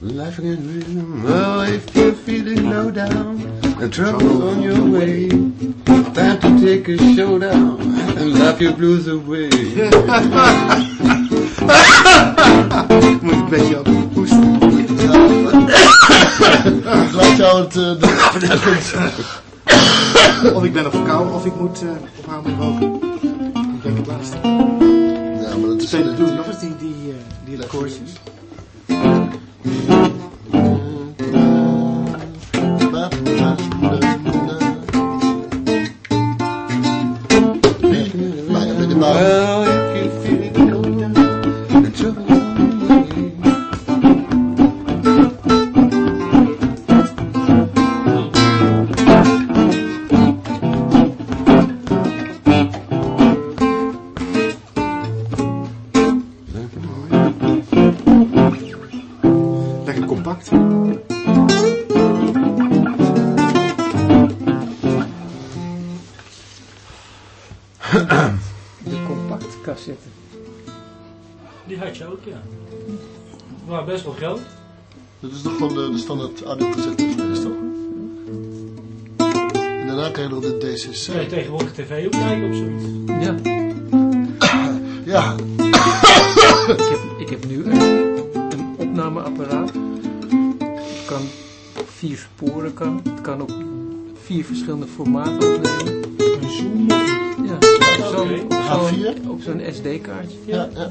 Life in rhythm, oh, if you're feeling low down and trouble on your way, time to take a showdown and laugh your blues away. Moet een beetje op hoesten. Ik laat jou het... de- Of ik ben nog verkouden of ik moet eh, ophouden met roken. Ik denk het laatste. Ja, maar dat is... Tweede doe nog eens die, die, eh, die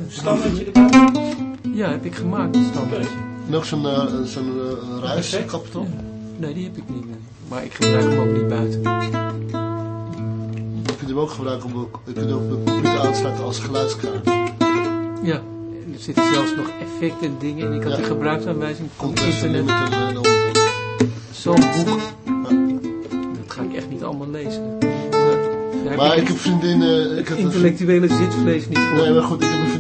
Een standaardje erbij. Ja, heb ik gemaakt, een standaardje. Nog zo'n uh, zo'n uh? Nee, die heb ik niet. Maar ik gebruik hem ook niet buiten. Je kunt hem ook gebruiken om je kunt hem op de computer aansluiten als geluidskaart. Ja, en er zitten zelfs nog effecten en dingen. En ik had Ja. de gebruiksaanwijzing van Contest internet. Zo'n boek. Dat ga ik echt niet allemaal lezen. Maar ik ik heb vriendinnen. Ik heb een intellectuele zitvlees niet voor. Nee, maar goed, ik heb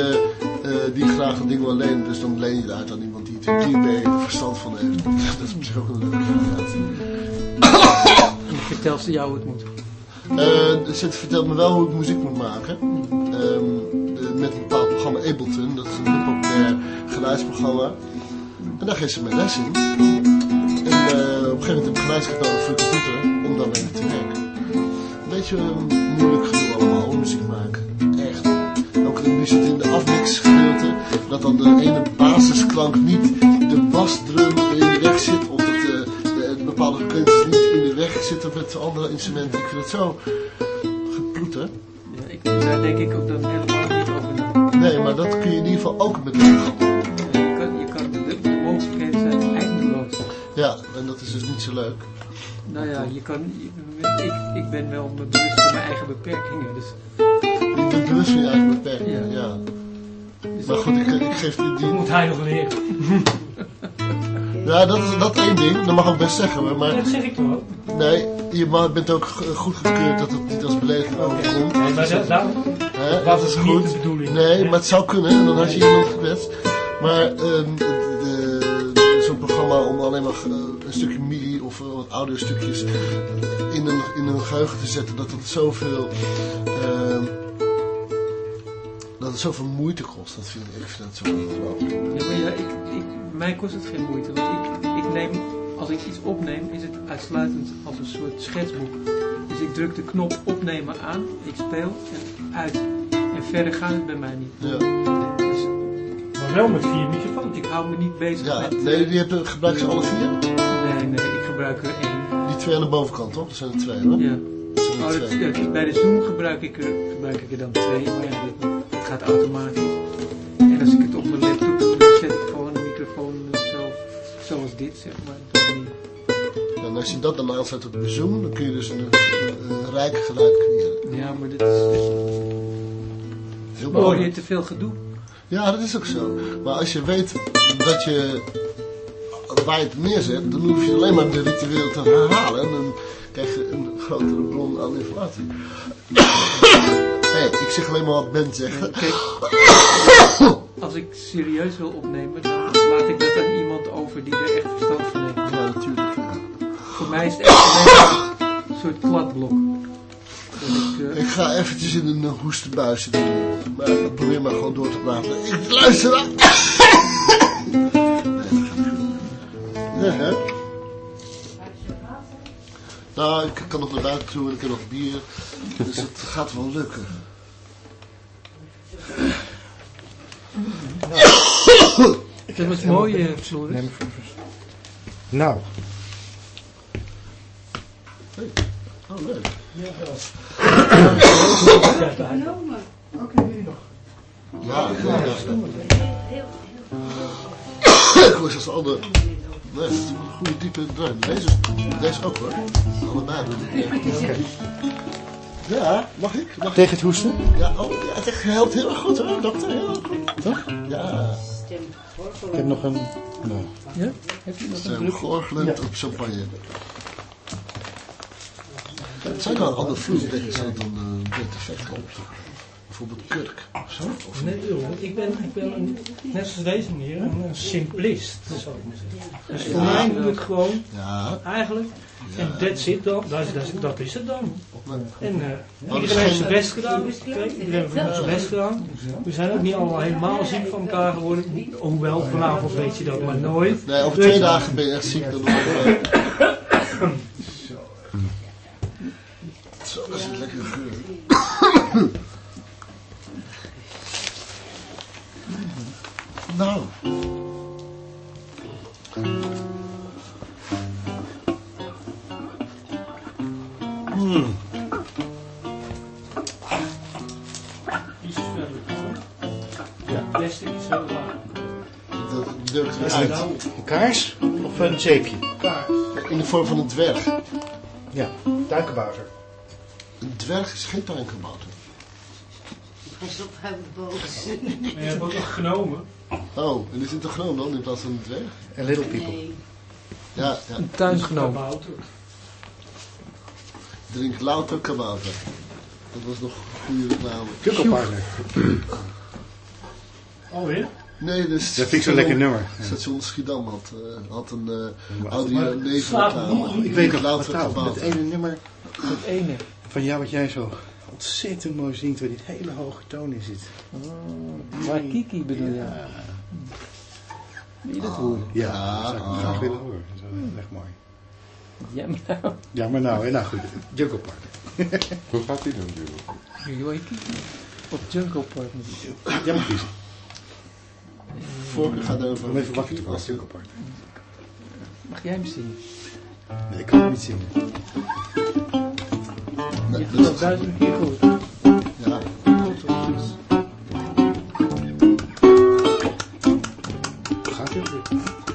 een die, eh, eh, die graag een ding wil lenen. Dus dan leen je het uit aan iemand die er beter verstand van heeft. Dat is misschien ook een leuke vraag. Vertel ze jou hoe het moet. Ze vertelt me wel hoe ik muziek moet maken. De- met een bepaald programma Ableton. Dat is een heel populair geluidsprogramma. En daar geeft ze mij les in. En op een gegeven moment heb ik geluidsgeld nodig voor de computer om dan mee te werken. Een beetje een moeilijk gedoe allemaal, muziek maken. Nu zit in de afmixgedeelte dat dan de ene basisklank niet de basdrum in de weg zit. Of dat de, de, de bepaalde frequenties niet in de weg zitten met andere instrumenten. Ik vind het zo geploeten. Ja, ik, daar denk ik ook dan helemaal niet over na. Nee, maar dat kun je in ieder geval ook met een programma. Je kan, je kan, de, de mogelijkheden zijn eindeloos. Ja, en dat is dus niet zo leuk. Nou ja, je kan, ik, ik ben wel bewust van mijn eigen beperkingen. Dus, Bewust van je eigen beperkingen, ja. dus Maar goed, ik, ik geef die... Dat die moet hij nog leren. ja, dat is dat één ding. Dat mag ik best zeggen. Maar Dat zeg ik toch ook. nee, je bent ook goed gekeurd dat het niet als belediging overkomt. Nee, maar dat, dat was dat is het niet goed. de bedoeling. Nee, maar het zou kunnen. En dan had je iemand gekwetst. Maar ehm, zo'n programma om alleen maar eh, een stukje MIDI of eh, wat audiostukjes in een, in een geheugen te zetten, dat het zoveel, ehm, dat het zoveel moeite kost. Dat vind ik, ik vind dat zo ongelooflijk. ja, maar ja, ik, ik, mij kost het geen moeite. Want ik, ik neem, als ik iets opneem, is het uitsluitend als een soort schetsboek. Dus ik druk de knop opnemen aan, ik speel en uit. En verder gaat het bij mij niet. Ja, Dus Maar wel met vier microfoons. ik hou me niet bezig ja met... nee, die gebruiken ze alle vier? nee, nee, ik gebruik er één. Die twee aan de bovenkant, toch? Dat zijn er twee, hoor. Ja. Oh, bij de Zoom gebruik ik, er, gebruik ik er dan twee, maar ja, dat, dat gaat automatisch. En als ik het op mijn laptop doe, zet ik gewoon een microfoon eh, zo, zoals dit, zeg maar. Ja, en als je dat dan aanzet op de Zoom, dan kun je dus een, een, een rijk geluid creëren. Ja, maar dit is, Heel hoor je te veel gedoe. Ja, dat is ook zo. Maar als je weet dat je waar je het neerzet, dan hoef je alleen maar de ritueel te herhalen. En dan krijg je een grotere bron aan informatie. hey, ik zeg alleen maar wat Ben zegt. Als ik serieus wil opnemen, dan laat ik dat aan iemand over die er echt verstand van heeft. Ja, natuurlijk. ja. Voor mij is het echt een soort kladblok. Ik, eh, Ik ga eventjes in een uh, hoestenbuis zitten. Maar ik probeer maar gewoon door te praten. Ik luister naar... Nee, dat gaat niet goed. Ja, hè? Nou, ik kan nog naar buiten toe en ik heb nog bier. Dus het gaat wel lukken. dat was mooi, eh, Floris. Nou, Oh, leuk. Genomen. Ja, ja, ja. Heel, Ik hoor zoals de andere... Nee, is een goede diepe dreun. Deze, deze ook hoor. Allebei. Ja, mag ik? Mag ik? tegen het hoesten. Ja, oh, ja, het helpt heel erg goed hoor, dokter. Heel erg goed. Toch? Ja, Ik heb nog een... Nou, Ja? Heb je nog een druk? gorgelend op champagne. Het zijn wel andere zo dan uh, dit effect op. Bijvoorbeeld kurk of zo. Of Nee, joh, ik ben, ik ben een, net zoals deze meneer, een, simplist, zou ik maar zeggen. Dus voor mij moet het gewoon, Ja, eigenlijk, en that's it dan, dat is, dat is, dat is het dan. En dat is iedereen heeft zijn best gedaan, iedereen heeft zijn best gedaan. We zijn ook niet allemaal helemaal ziek van elkaar geworden, hoewel vanavond weet je dat maar nooit. nee, over twee dagen ben je echt ziek. Dan Zo, dat is een lekkere geur. Nou. Hmm. Die is verder. Ja, plastic is heel laag. Dat durft Ja, eruit. nou, een kaars of een zeepje? kaart. In de vorm van een dwerg. Ja, duikenbouter. Een dwerg is geen tuinkabouter. Pas op, hij wordt boos. Maar je hebt ook nog genomen. Oh, en is het een dan in plaats van een weg. A little people. Nee. Ja, ja. Een tuingenoom. Drink louter kabouter. Dat was nog een goede reclame. Kukkelpartner. Alweer? Nee, dus... Dat vind ik zo'n lekker nummer. Station Schiedam had, eh, had een eh, uh, audio eh, nevenreclame. Ik weet het, wat met het ene nummer... Het ene. Van jou wat jij zo ontzettend mooi zingt waar dit hele hoge toon in zit. Oh, maar Kiki bedoel je? Ja. Wil je dat horen? Ja, dat zou ik graag willen horen. Dat is echt mooi. Jammer maar nou. Ja, maar nou. Hè? Nou goed, Jungle Park. Hoe gaat die dan, Jungle Park? Op Jungle Park moet je Ja, maar. Vorige gaat over... Om even wakker te worden. Jungle Park. Mag jij hem zien? Nee, ik kan hem niet zien. Ja, dat, dat is een. Ja. Gaat het?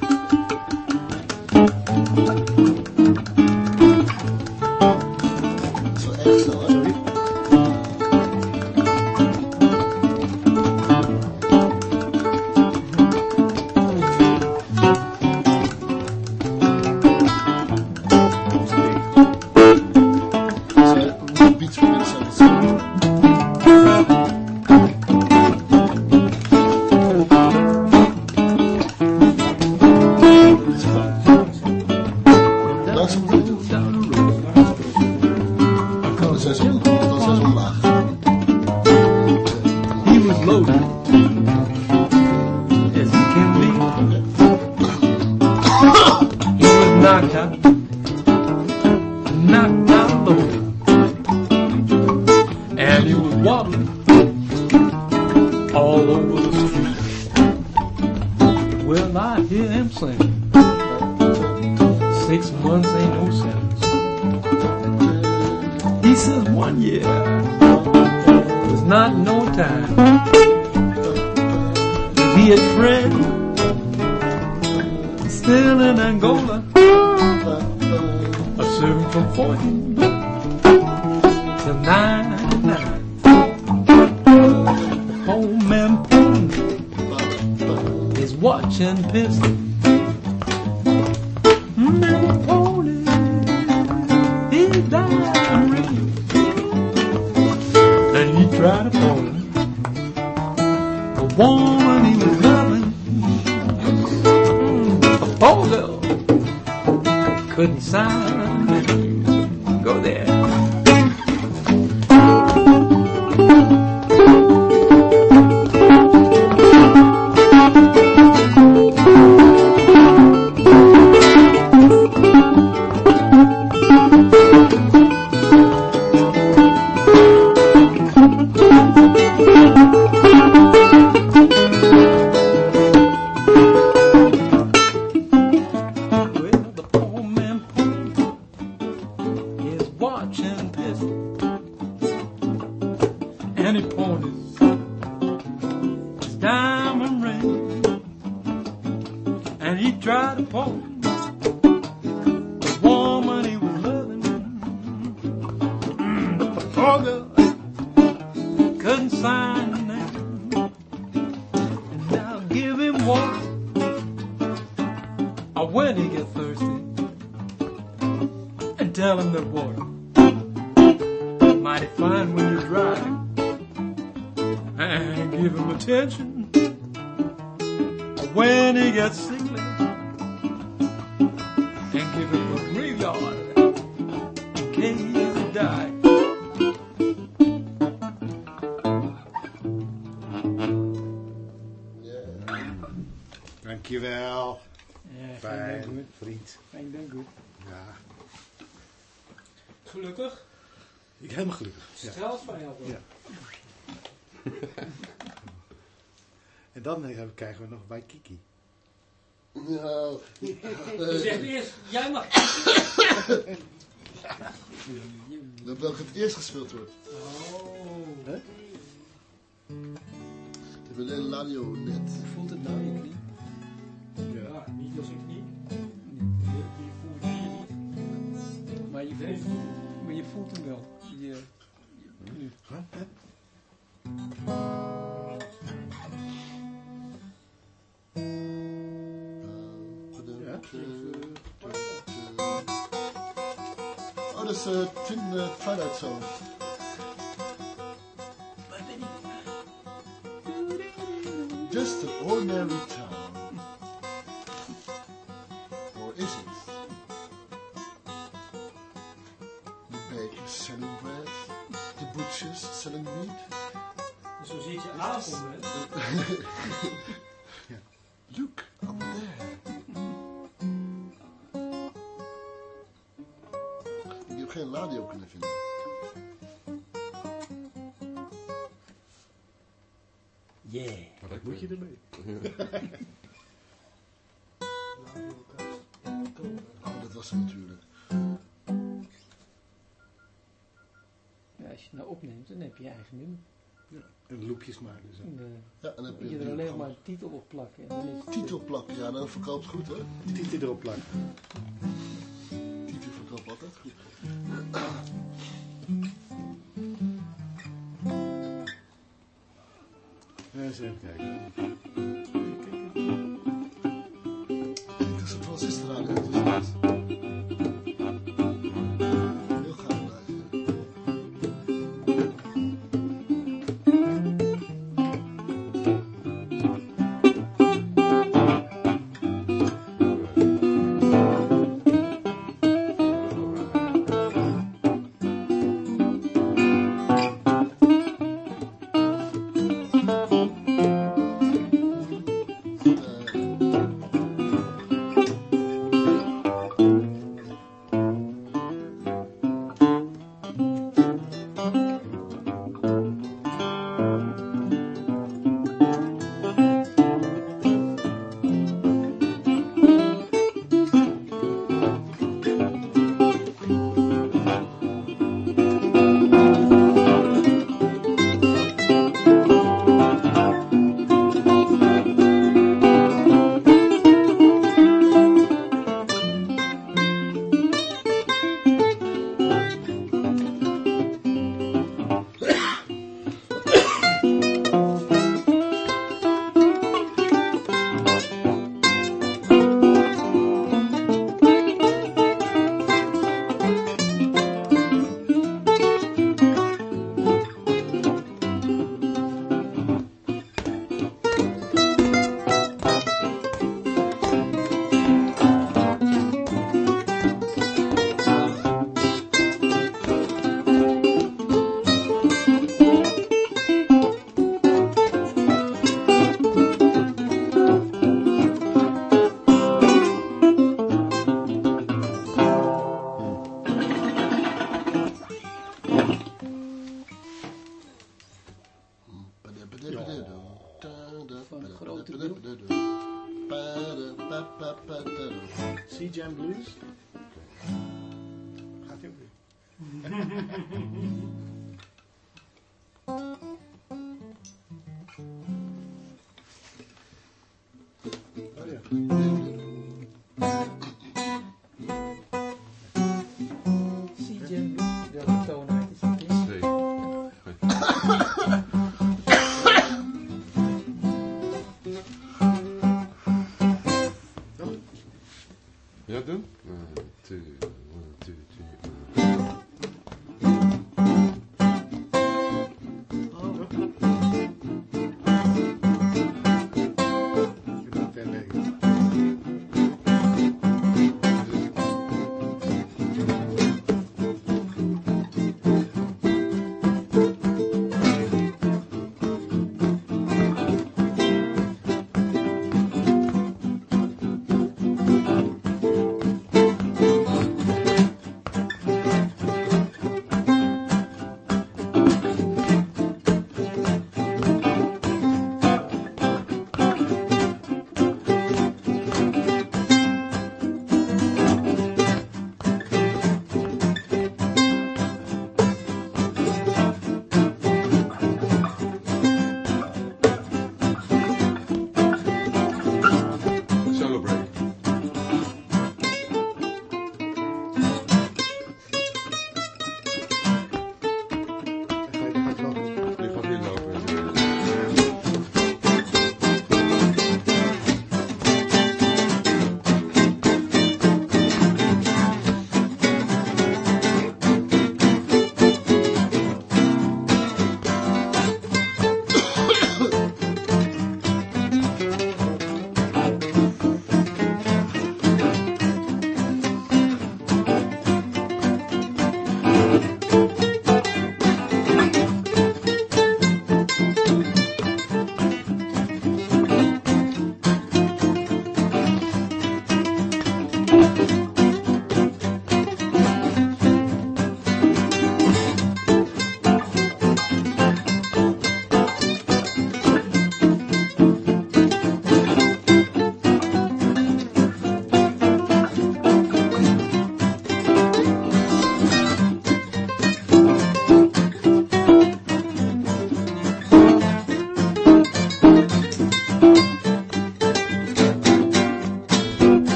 Kiki. Nou. Zeg eerst, jij mag Kiki. Dat welke het eerst gespeeld wordt. Oh. Hè? Ik heb een hele radio net. Hoe voelt het nou? jest uh, the uh, Twilight Zone. Just an ordinary nou opneemt, dan heb je je eigen nummer. Ja, en loopjes maken dus, zo. Eh, ja, en dan heb je, er alleen maar een titel op plakken. En titel plakken, ja, dat verkoopt goed hè. Titel erop plakken. Mm-hmm.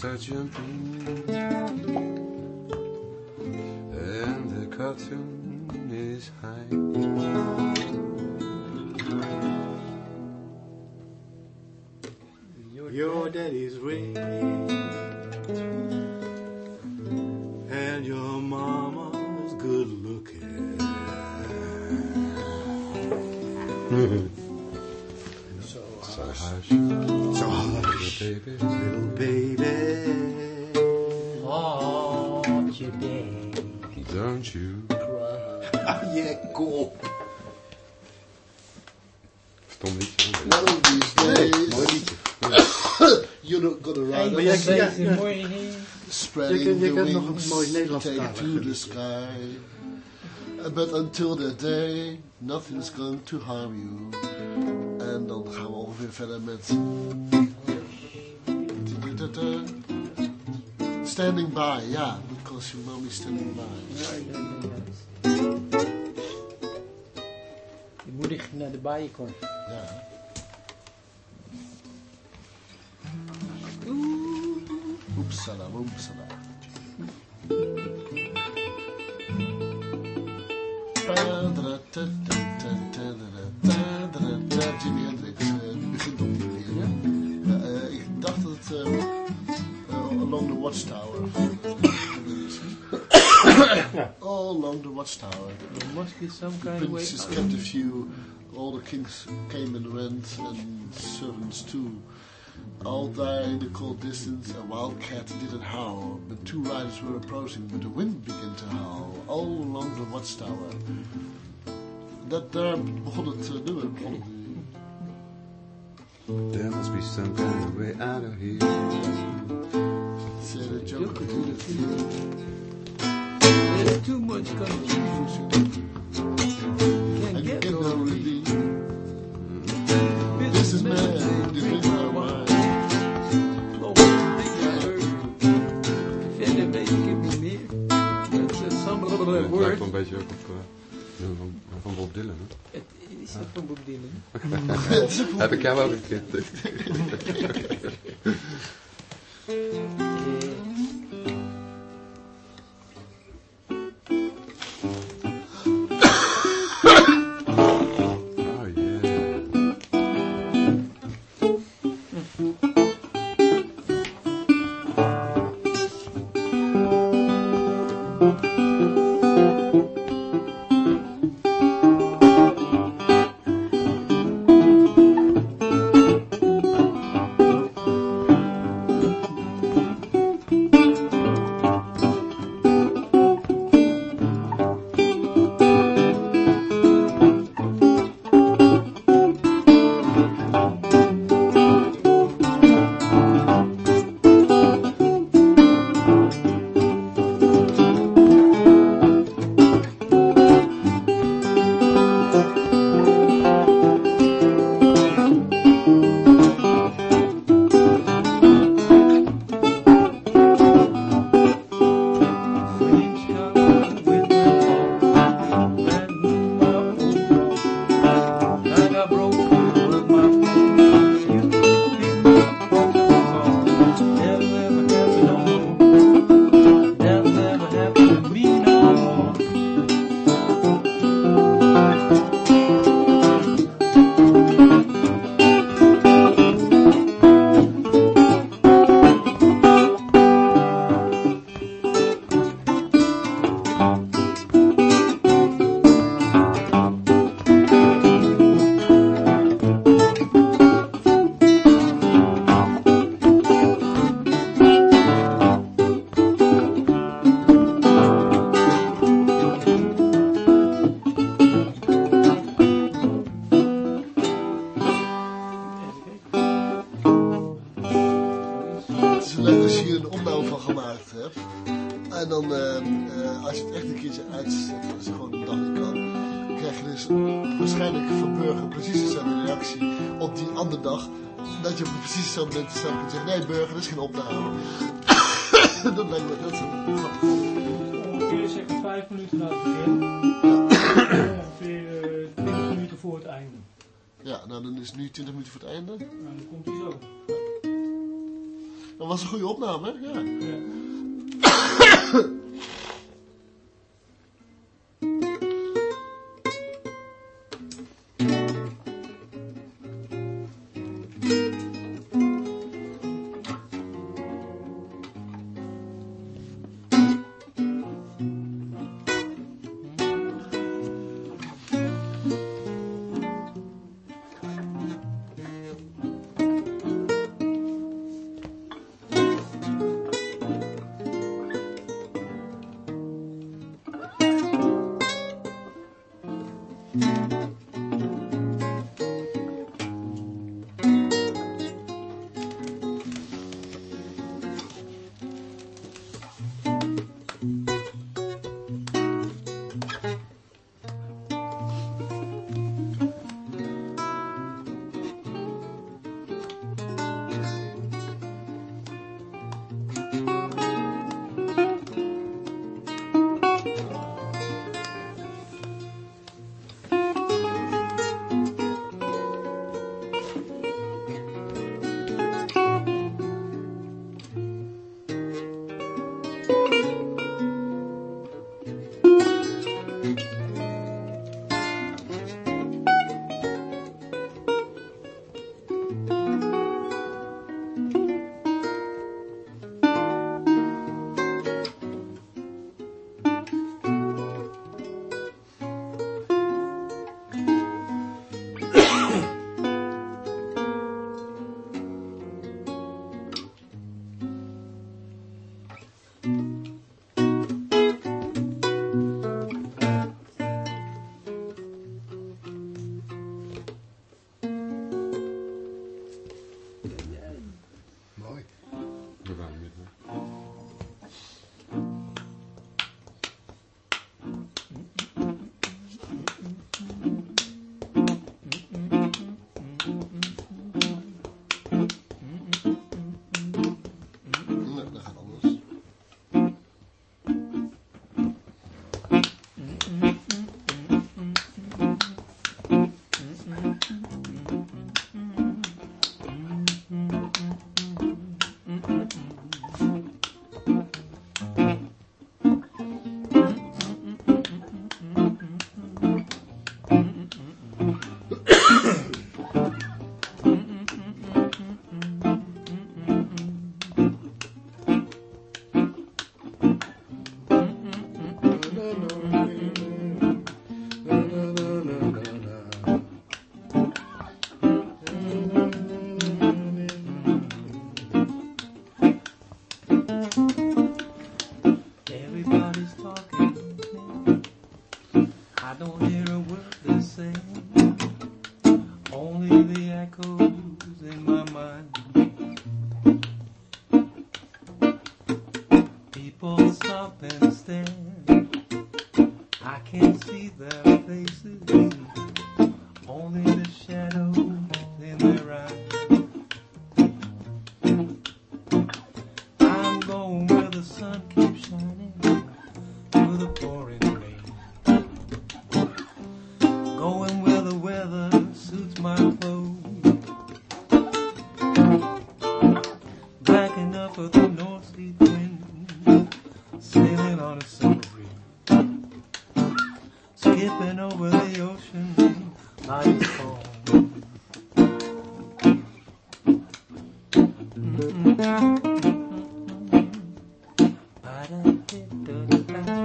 再见，不 spreading Je kunt- je the kunt nog een mooi Nederlands to the sky. But until that day, nothing's going to harm you. En dan gaan we ongeveer verder met... Standing by, ja. Because your mom is standing by. Je moeder ging naar de bijenkorf. Ja. Oepsala, oepsala. All along the Watchtower. There must be some The kind of way. princes kept a few, all the kings came and went, and servants too. All died in the cold distance, a wild cat didn't howl, but two riders were approaching, but the wind began to howl, all along the watchtower. Dat, daar begon het uh, nummer. Begon het, There must be some kind of way out of here. zei de Joker. There's too much confusion. Can't I get get no no relief. relief. This is man, this is my mind. Ik het niet meer. Het is Ja, some het lijkt een beetje ook op eh, van, van Bob Dylan. Hè? Het is dat van Bob Dylan. Heb ik jou ook een een goede opname, dun, dun, dun.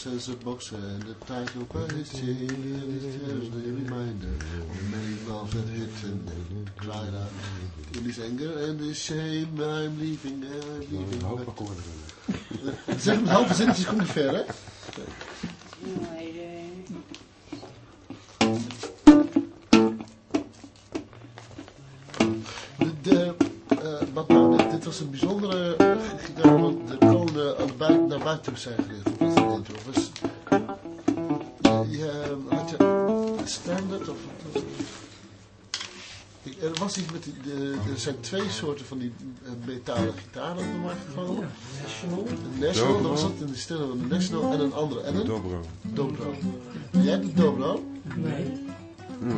Says a boxer and the title hair is a reminder of many loves that hit and then cried out in his anger and his shame I'm leaving, I'm Een leaving. hoop akkoorden. Zeg maar halve zinnetjes komt niet ver hè? Maar, eh, De, eh, wat nou, dit, dit was een bijzondere uh, gitaar, want de aan buiten, naar buiten zijn gericht. Was was, je, had je standard of... er was iets met die, de, er zijn twee soorten van die eh, metalen gitaren op de markt gekomen. National. Een National, dat was dat in de stille van de National en een andere. En een Dobro. Dobro. Jij hebt een Dobro? Nee.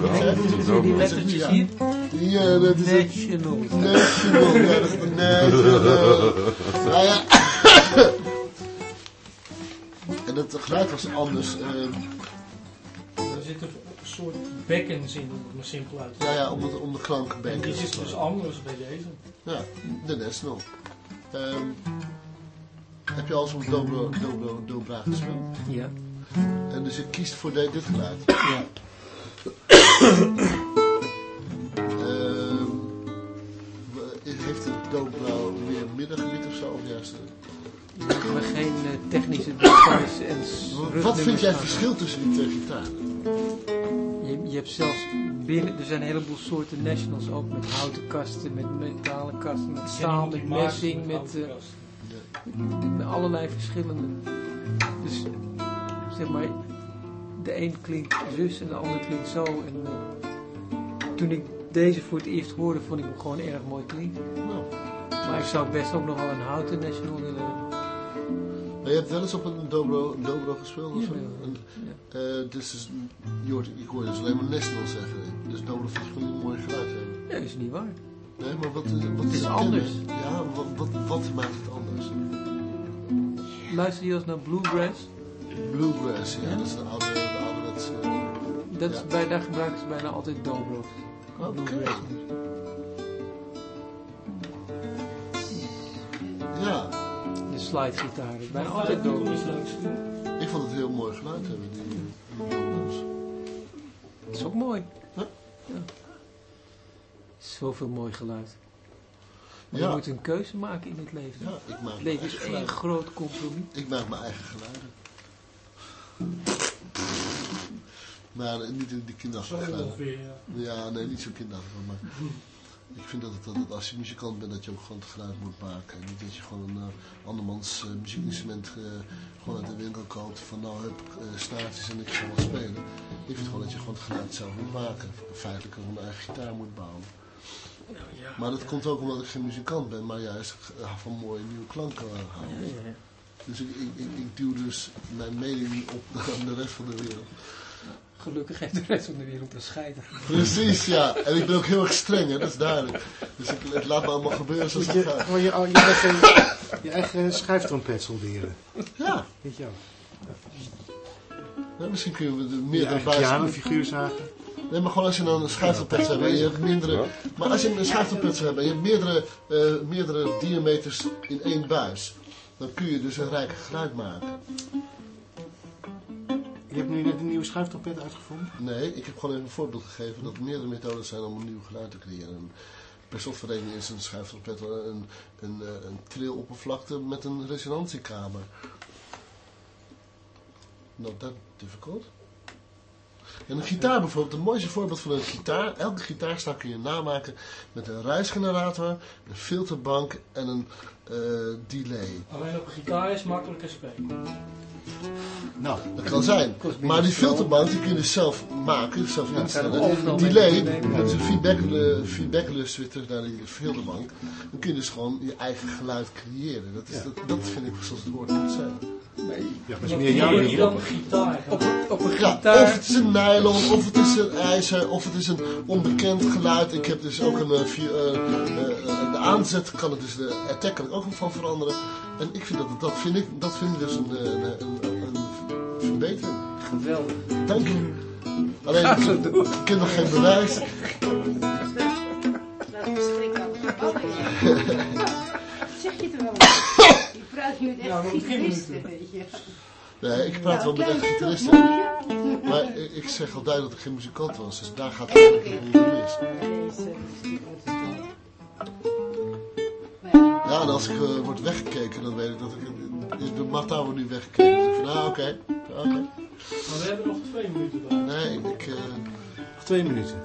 Wat zei je? Zie je die lettertjes Ja. hier? Ja, dat is het. National. National, ja, dat is de National. Nou ja. En het geluid was anders. ehm, Er zitten een soort bekkens in, om het maar simpel uit te ja, ja, om, het, om de klank En bij die is dus anders bij deze. Ja, de National. Ehm, heb je al een dobro, dobro, dobra gespeeld? Ja. En dus je kiest voor de- dit geluid. Ja. Ehm, heeft het dobro meer middengebied of zo? Of juist, We hebben geen eh, technische details en wat vind jij het verschil tussen die twee gitaren? Je, je hebt zelfs binnen, er zijn een heleboel soorten nationals ook met houten kasten, met metalen kasten, met staal, met messing, met, eh, met allerlei verschillende. Dus zeg maar, de een klinkt zus en de ander klinkt zo. En, eh, toen ik deze voor het eerst hoorde, vond ik hem gewoon erg mooi klinken. Nou, Maar ik zou best ook nog wel een houten national willen hebben. Maar je hebt wel eens op een dobro, dobro gespeeld of zo? ja. Dus is, je hoort, ik hoor dus alleen maar National zeggen. Dus dobro je gewoon een mooi geluid hebben. Nee, dat is niet waar. Nee, maar wat, is- wat Het is het anders. Ja, wat, wat, wat maakt het anders? Luister je eens naar bluegrass? Bluegrass, ja, Ja. dat is de oude, de ouderwetse... Dat is bij, daar gebruiken ze bijna altijd dobro's. Oké. Ja, slidegitaar. Maar altijd doen. ik vond het heel mooi geluid hebben, die, die. Dat is ook mooi. Ja. Ja. Zoveel mooi geluid. Maar Ja. je moet een keuze maken in het leven. Ja, ik maak Het leven is één groot compromis. Ik maak mijn eigen geluiden. Maar niet in die Zo kinderachtige geluiden. ongeveer, ja. Ja, nee, niet zo kinderachtig. Maar ik vind dat, het, dat als je muzikant bent, dat je ook gewoon het geluid moet maken. En niet dat je gewoon een uh, andermans eh, muziekinstrument eh, gewoon uit de winkel koopt. Van nou, heb uh, snaartjes en ik ga wat spelen. Ik vind gewoon dat je gewoon het geluid zelf moet maken. Feitelijk gewoon een eigen gitaar moet bouwen. Maar dat komt ook omdat ik geen muzikant ben, maar juist eh, van mooie nieuwe klanken houden. Dus ik, ik, ik, ik duw dus mijn mening op aan de rest van de wereld. Gelukkig heeft de rest van de wereld een scheider. Precies, ja. En ik ben ook heel erg streng, hè, dat is duidelijk. Dus ik, het laat me allemaal gebeuren zoals het je gaat. gewoon je, je, eigen, je eigen schijftrompet solderen. Ja, Weet je wel. ja, misschien kunnen we er Je meerdere eigen bij pianofiguur zagen. Nee, maar gewoon als je dan een schijftrompet hebt en je hebt meerdere... Maar als je een hebben en je hebt meerdere, eh, meerdere diameters in één buis... dan kun je dus een rijk geluid maken. Je hebt nu net een nieuwe schuiftrompet uitgevonden. Nee, ik heb gewoon even een voorbeeld gegeven dat er meerdere methoden zijn om een nieuw geluid te creëren. En per slotverrekening is een schijftrompet wel een, een, eh, een triloppervlakte met een resonantiekamer. Not that difficult. En een gitaar bijvoorbeeld, het mooiste voorbeeld van een gitaar. Elke gitaarstak kun je namaken met een ruisgenerator, een filterbank en een eh, delay. Alleen op een gitaar is makkelijker spelen. Nou, Dat kan zijn. Maar die filterbank die kun je zelf maken, zelf instellen. mee delay, dat is een weer terug naar die filterbank. Dan kun je dus gewoon je eigen geluid creëren. Dat, is, dat, dat vind ik zoals het woord moet zijn. Ja, dat is Dat meer jouw gitaar. Op, een- op een Ja, of gitaar. het is een nylon, of het is een ijzer, of het is een onbekend geluid. Ik heb dus ook een, eh, eh, eh, de aanzet kan het dus, de attack kan ik ook nog van veranderen. En ik vind dat, dat vind ik, dat vind ik dus een, een, een, een, een verbetering. Geweldig. Dank je. Alleen, door. ik heb nog geen bewijs. Is. Oh, ja. Zeg je toch wel? Met echt Ja, gitaristen, minuten. weet je. Nee, ik praat wel Nou, met een echt stukje. Maar ik, zeg al duidelijk dat ik geen muzikant was, dus daar gaat het niet mis. Deze is niet ontzettend. Maar ja, en als ik eh, word weggekeken, dan weet ik dat ik... Is de Mata wordt nu weggekeken. Dus ik van, ah, oké. oké. Maar we hebben nog twee minuten bij. Nee, ik... eh, Nog twee minuten.